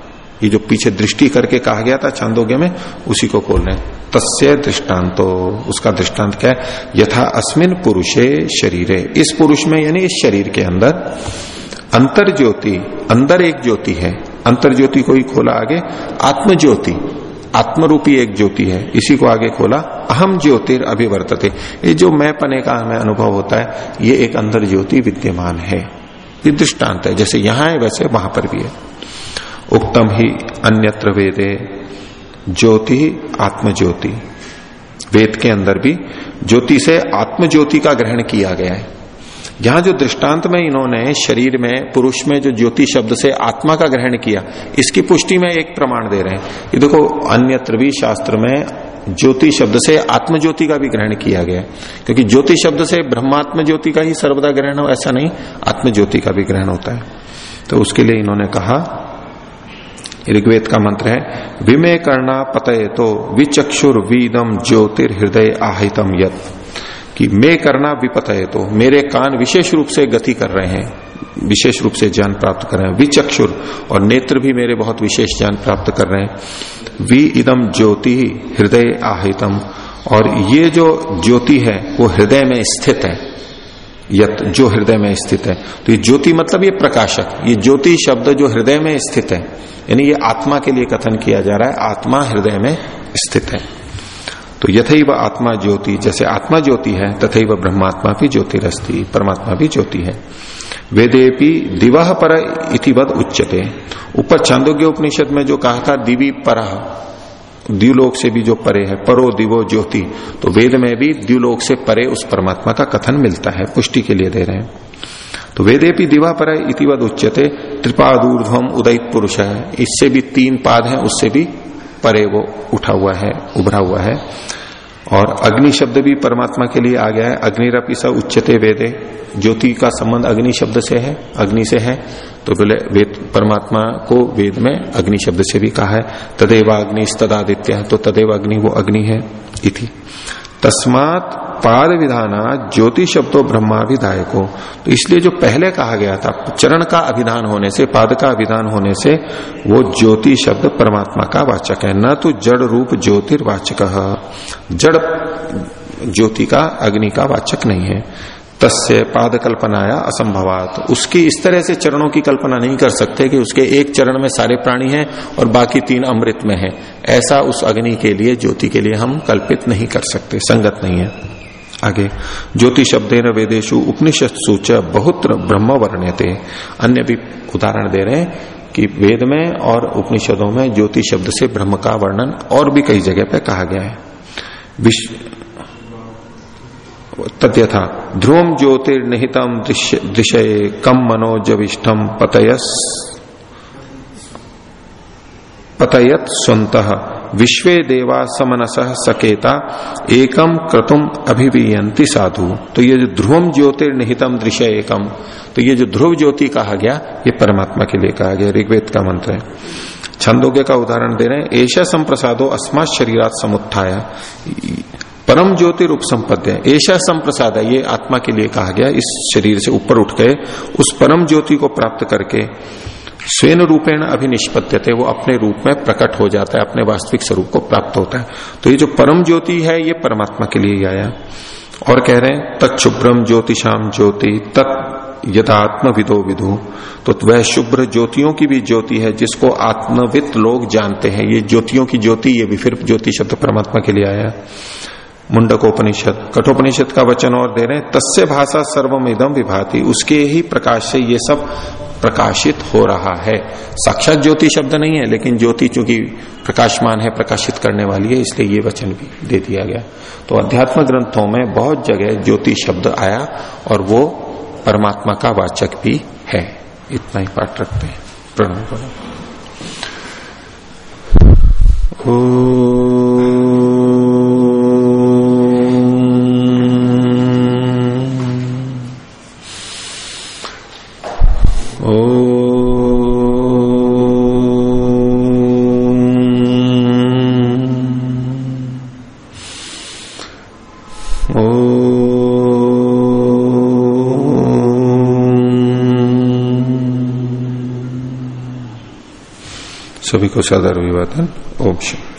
ये जो पीछे दृष्टि करके कहा गया था चांदोग्य में, उसी को खोल रहे तस्य दृष्टांतो, उसका दृष्टांत क्या है? यथा अस्मिन पुरुषे शरीरे। इस पुरुष में यानी इस शरीर के अंदर अंतर ज्योति अंदर एक ज्योति है। अंतर ज्योति को ही खोला आगे आत्म ज्योति आत्मरूपी एक ज्योति है, इसी को आगे खोला, अहम ज्योतिर अभिवर्तते। ये जो मैं पने का हमें अनुभव होता है, ये एक अंदर ज्योति विद्यमान है। ये दृष्टांत है, जैसे यहाँ है, वैसे वहाँ पर भी है। उक्तम ही अन्यत्र वेदे, ज्योति आत्मज्योति। वेद के अंदर भी ज्योति से आत्म ज्योति का ग्रहण किया गया है। यहाँ जो दृष्टांत में इन्होंने शरीर में, पुरुष में जो ज्योति शब्द से आत्मा का ग्रहण किया, इसकी पुष्टि में एक प्रमाण दे रहे हैं। ये देखो, अन्यत्र भी शास्त्र में ज्योति शब्द से आत्म ज्योति का भी ग्रहण किया गया। क्योंकि ज्योति शब्द से ब्रह्मात्म ज्योति का ही सर्वदा ग्रहण हो, ऐसा नहीं आत्म ज्योति का भी ग्रहण होता है। तो उसके लिए इन्होंने कहा ऋग्वेद का मंत्र है, विमे करना पतये तो विचक्षुर वीदम ज्योतिर्हृदय आहितम यत। कि मैं करना विपत है तो मेरे कान विशेष रूप से गति कर रहे हैं, विशेष रूप से ज्ञान प्राप्त कर रहे हैं। विचक्षुर और नेत्र भी मेरे बहुत विशेष ज्ञान प्राप्त कर रहे हैं। वी इदम ज्योति हृदय आहितम। और ये जो ज्योति है, वो हृदय में स्थित है। यत, जो हृदय में स्थित है। तो ये ज्योति मतलब ये प्रकाशक, ये ज्योति शब्द जो हृदय में स्थित है। यानी ये आत्मा के लिए कथन किया जा रहा है, आत्मा हृदय में स्थित है। तो यथैव आत्मा ज्योति, जैसे आत्मा ज्योति है, तथैव ब्रह्मात्मा भी ज्योतिरस्ती, परमात्मा भी ज्योति है। वेदेपी दिवह पर इतिवत उच्चते ऊपर चांदोग्य उपनिषद में जो कहा था, दिवी पर द्व्यूलोक से भी जो परे है, परो दिवो ज्योति। तो वेद में भी द्व्यूलोक से परे उस परमात्मा का कथन मिलता है, पुष्टि के लिए दे रहे हैं। तो वेदे भी दिवा पर इतिवद उच्चते त्रिपादूर्धम उदयित पुरुष है इससे भी तीन पाद है, उससे भी परे वो उठा हुआ है, उभरा हुआ है। और अग्नि शब्द भी परमात्मा के लिए आ गया है। अग्निरपि स उच्चते वेदे। ज्योति का संबंध अग्नि शब्द से है, अग्नि से है। तो बोले वेद, परमात्मा को वेद में अग्नि शब्द से भी कहा है। तदेव अग्नि तदादित्य तो तदेव अग्नि वो अग्नि है, इति। तस्मात पाद विधाना ज्योति शब्दों ब्रह्माभिधायको तो इसलिए जो पहले कहा गया था, चरण का अभिधान होने से, पाद का अभिधान होने से, वो ज्योति शब्द परमात्मा का वाचक है। न तो जड़ रूप ज्योतिर्वाचक। जड़ ज्योति का, अग्नि का वाचक नहीं है। तस्य पाद कल्पनाया असंभवात। उसकी इस तरह से चरणों की कल्पना नहीं कर सकते कि उसके एक चरण में सारे प्राणी हैं और बाकी तीन अमृत में हैं। ऐसा उस अग्नि के लिए, ज्योति के लिए हम कल्पित नहीं कर सकते, संगत नहीं है। आगे, ज्योति शब्द वेदेशु उपनिषद सूच बहुत ब्रह्म वर्ण्यते अन्य भी उदाहरण दे रहे हैं कि वेद में और उपनिषदों में ज्योति शब्द से ब्रह्म का वर्णन और भी कई जगह पे कहा गया है। तद्यथा ध्रुवम ज्योतिर्निहितम दिशय कम मनोजविष्ठम पतयस। पतयत स्वंत विश्वे देवा समनस सकेता एकम क्रतुम अभिवीयंती साधु। तो ये जो ध्रुवम ज्योतिर्निहितम दृश्य एकम तो ये जो ध्रुव ज्योति कहा गया, ये परमात्मा के लिए कहा गया, ऋग्वेद का मंत्र है। छंदोग्य का उदाहरण दे रहे हैं ऐशा संप्रसादो अस्मात शरीरात समुत्थाया। परम ज्योति रूप संपद्य ऐसा संप्रसाद है, ये आत्मा के लिए कहा गया, इस शरीर से ऊपर उठ गए, उस परम ज्योति को प्राप्त करके स्वयं रूपेण अभिनिष्पत्य वो अपने रूप में प्रकट हो जाता है, अपने वास्तविक स्वरूप को प्राप्त होता है। तो ये जो परम ज्योति है, ये परमात्मा के लिए आया। और कह रहे हैं तत्शुभ्रम ज्योतिषाम ज्योति, तत् यथात्म विदो। विदु तो वह शुभ्र ज्योतियों की भी ज्योति है, जिसको आत्मवित लोग जानते हैं। ये ज्योतियों की ज्योति, ये भी फिर ज्योति शब्द परमात्मा के लिए आया। मुंडकोपनिषद। कठोपनिषद का वचन और दे रहे हैं, तस्य भाषा सर्वम इदम विभाति, उसके ही प्रकाश से ये सब प्रकाशित हो रहा है। साक्षात ज्योति शब्द नहीं है, लेकिन ज्योति चूँकि प्रकाशमान है, प्रकाशित करने वाली है, इसलिए ये वचन भी दे दिया गया। तो अध्यात्म ग्रंथों में बहुत जगह ज्योति शब्द आया, और वो परमात्मा का वाचक भी है। इतना ही पाठ रखते हैं। प्रणाम करो सभी को सदर अभिवादन। ओम शांति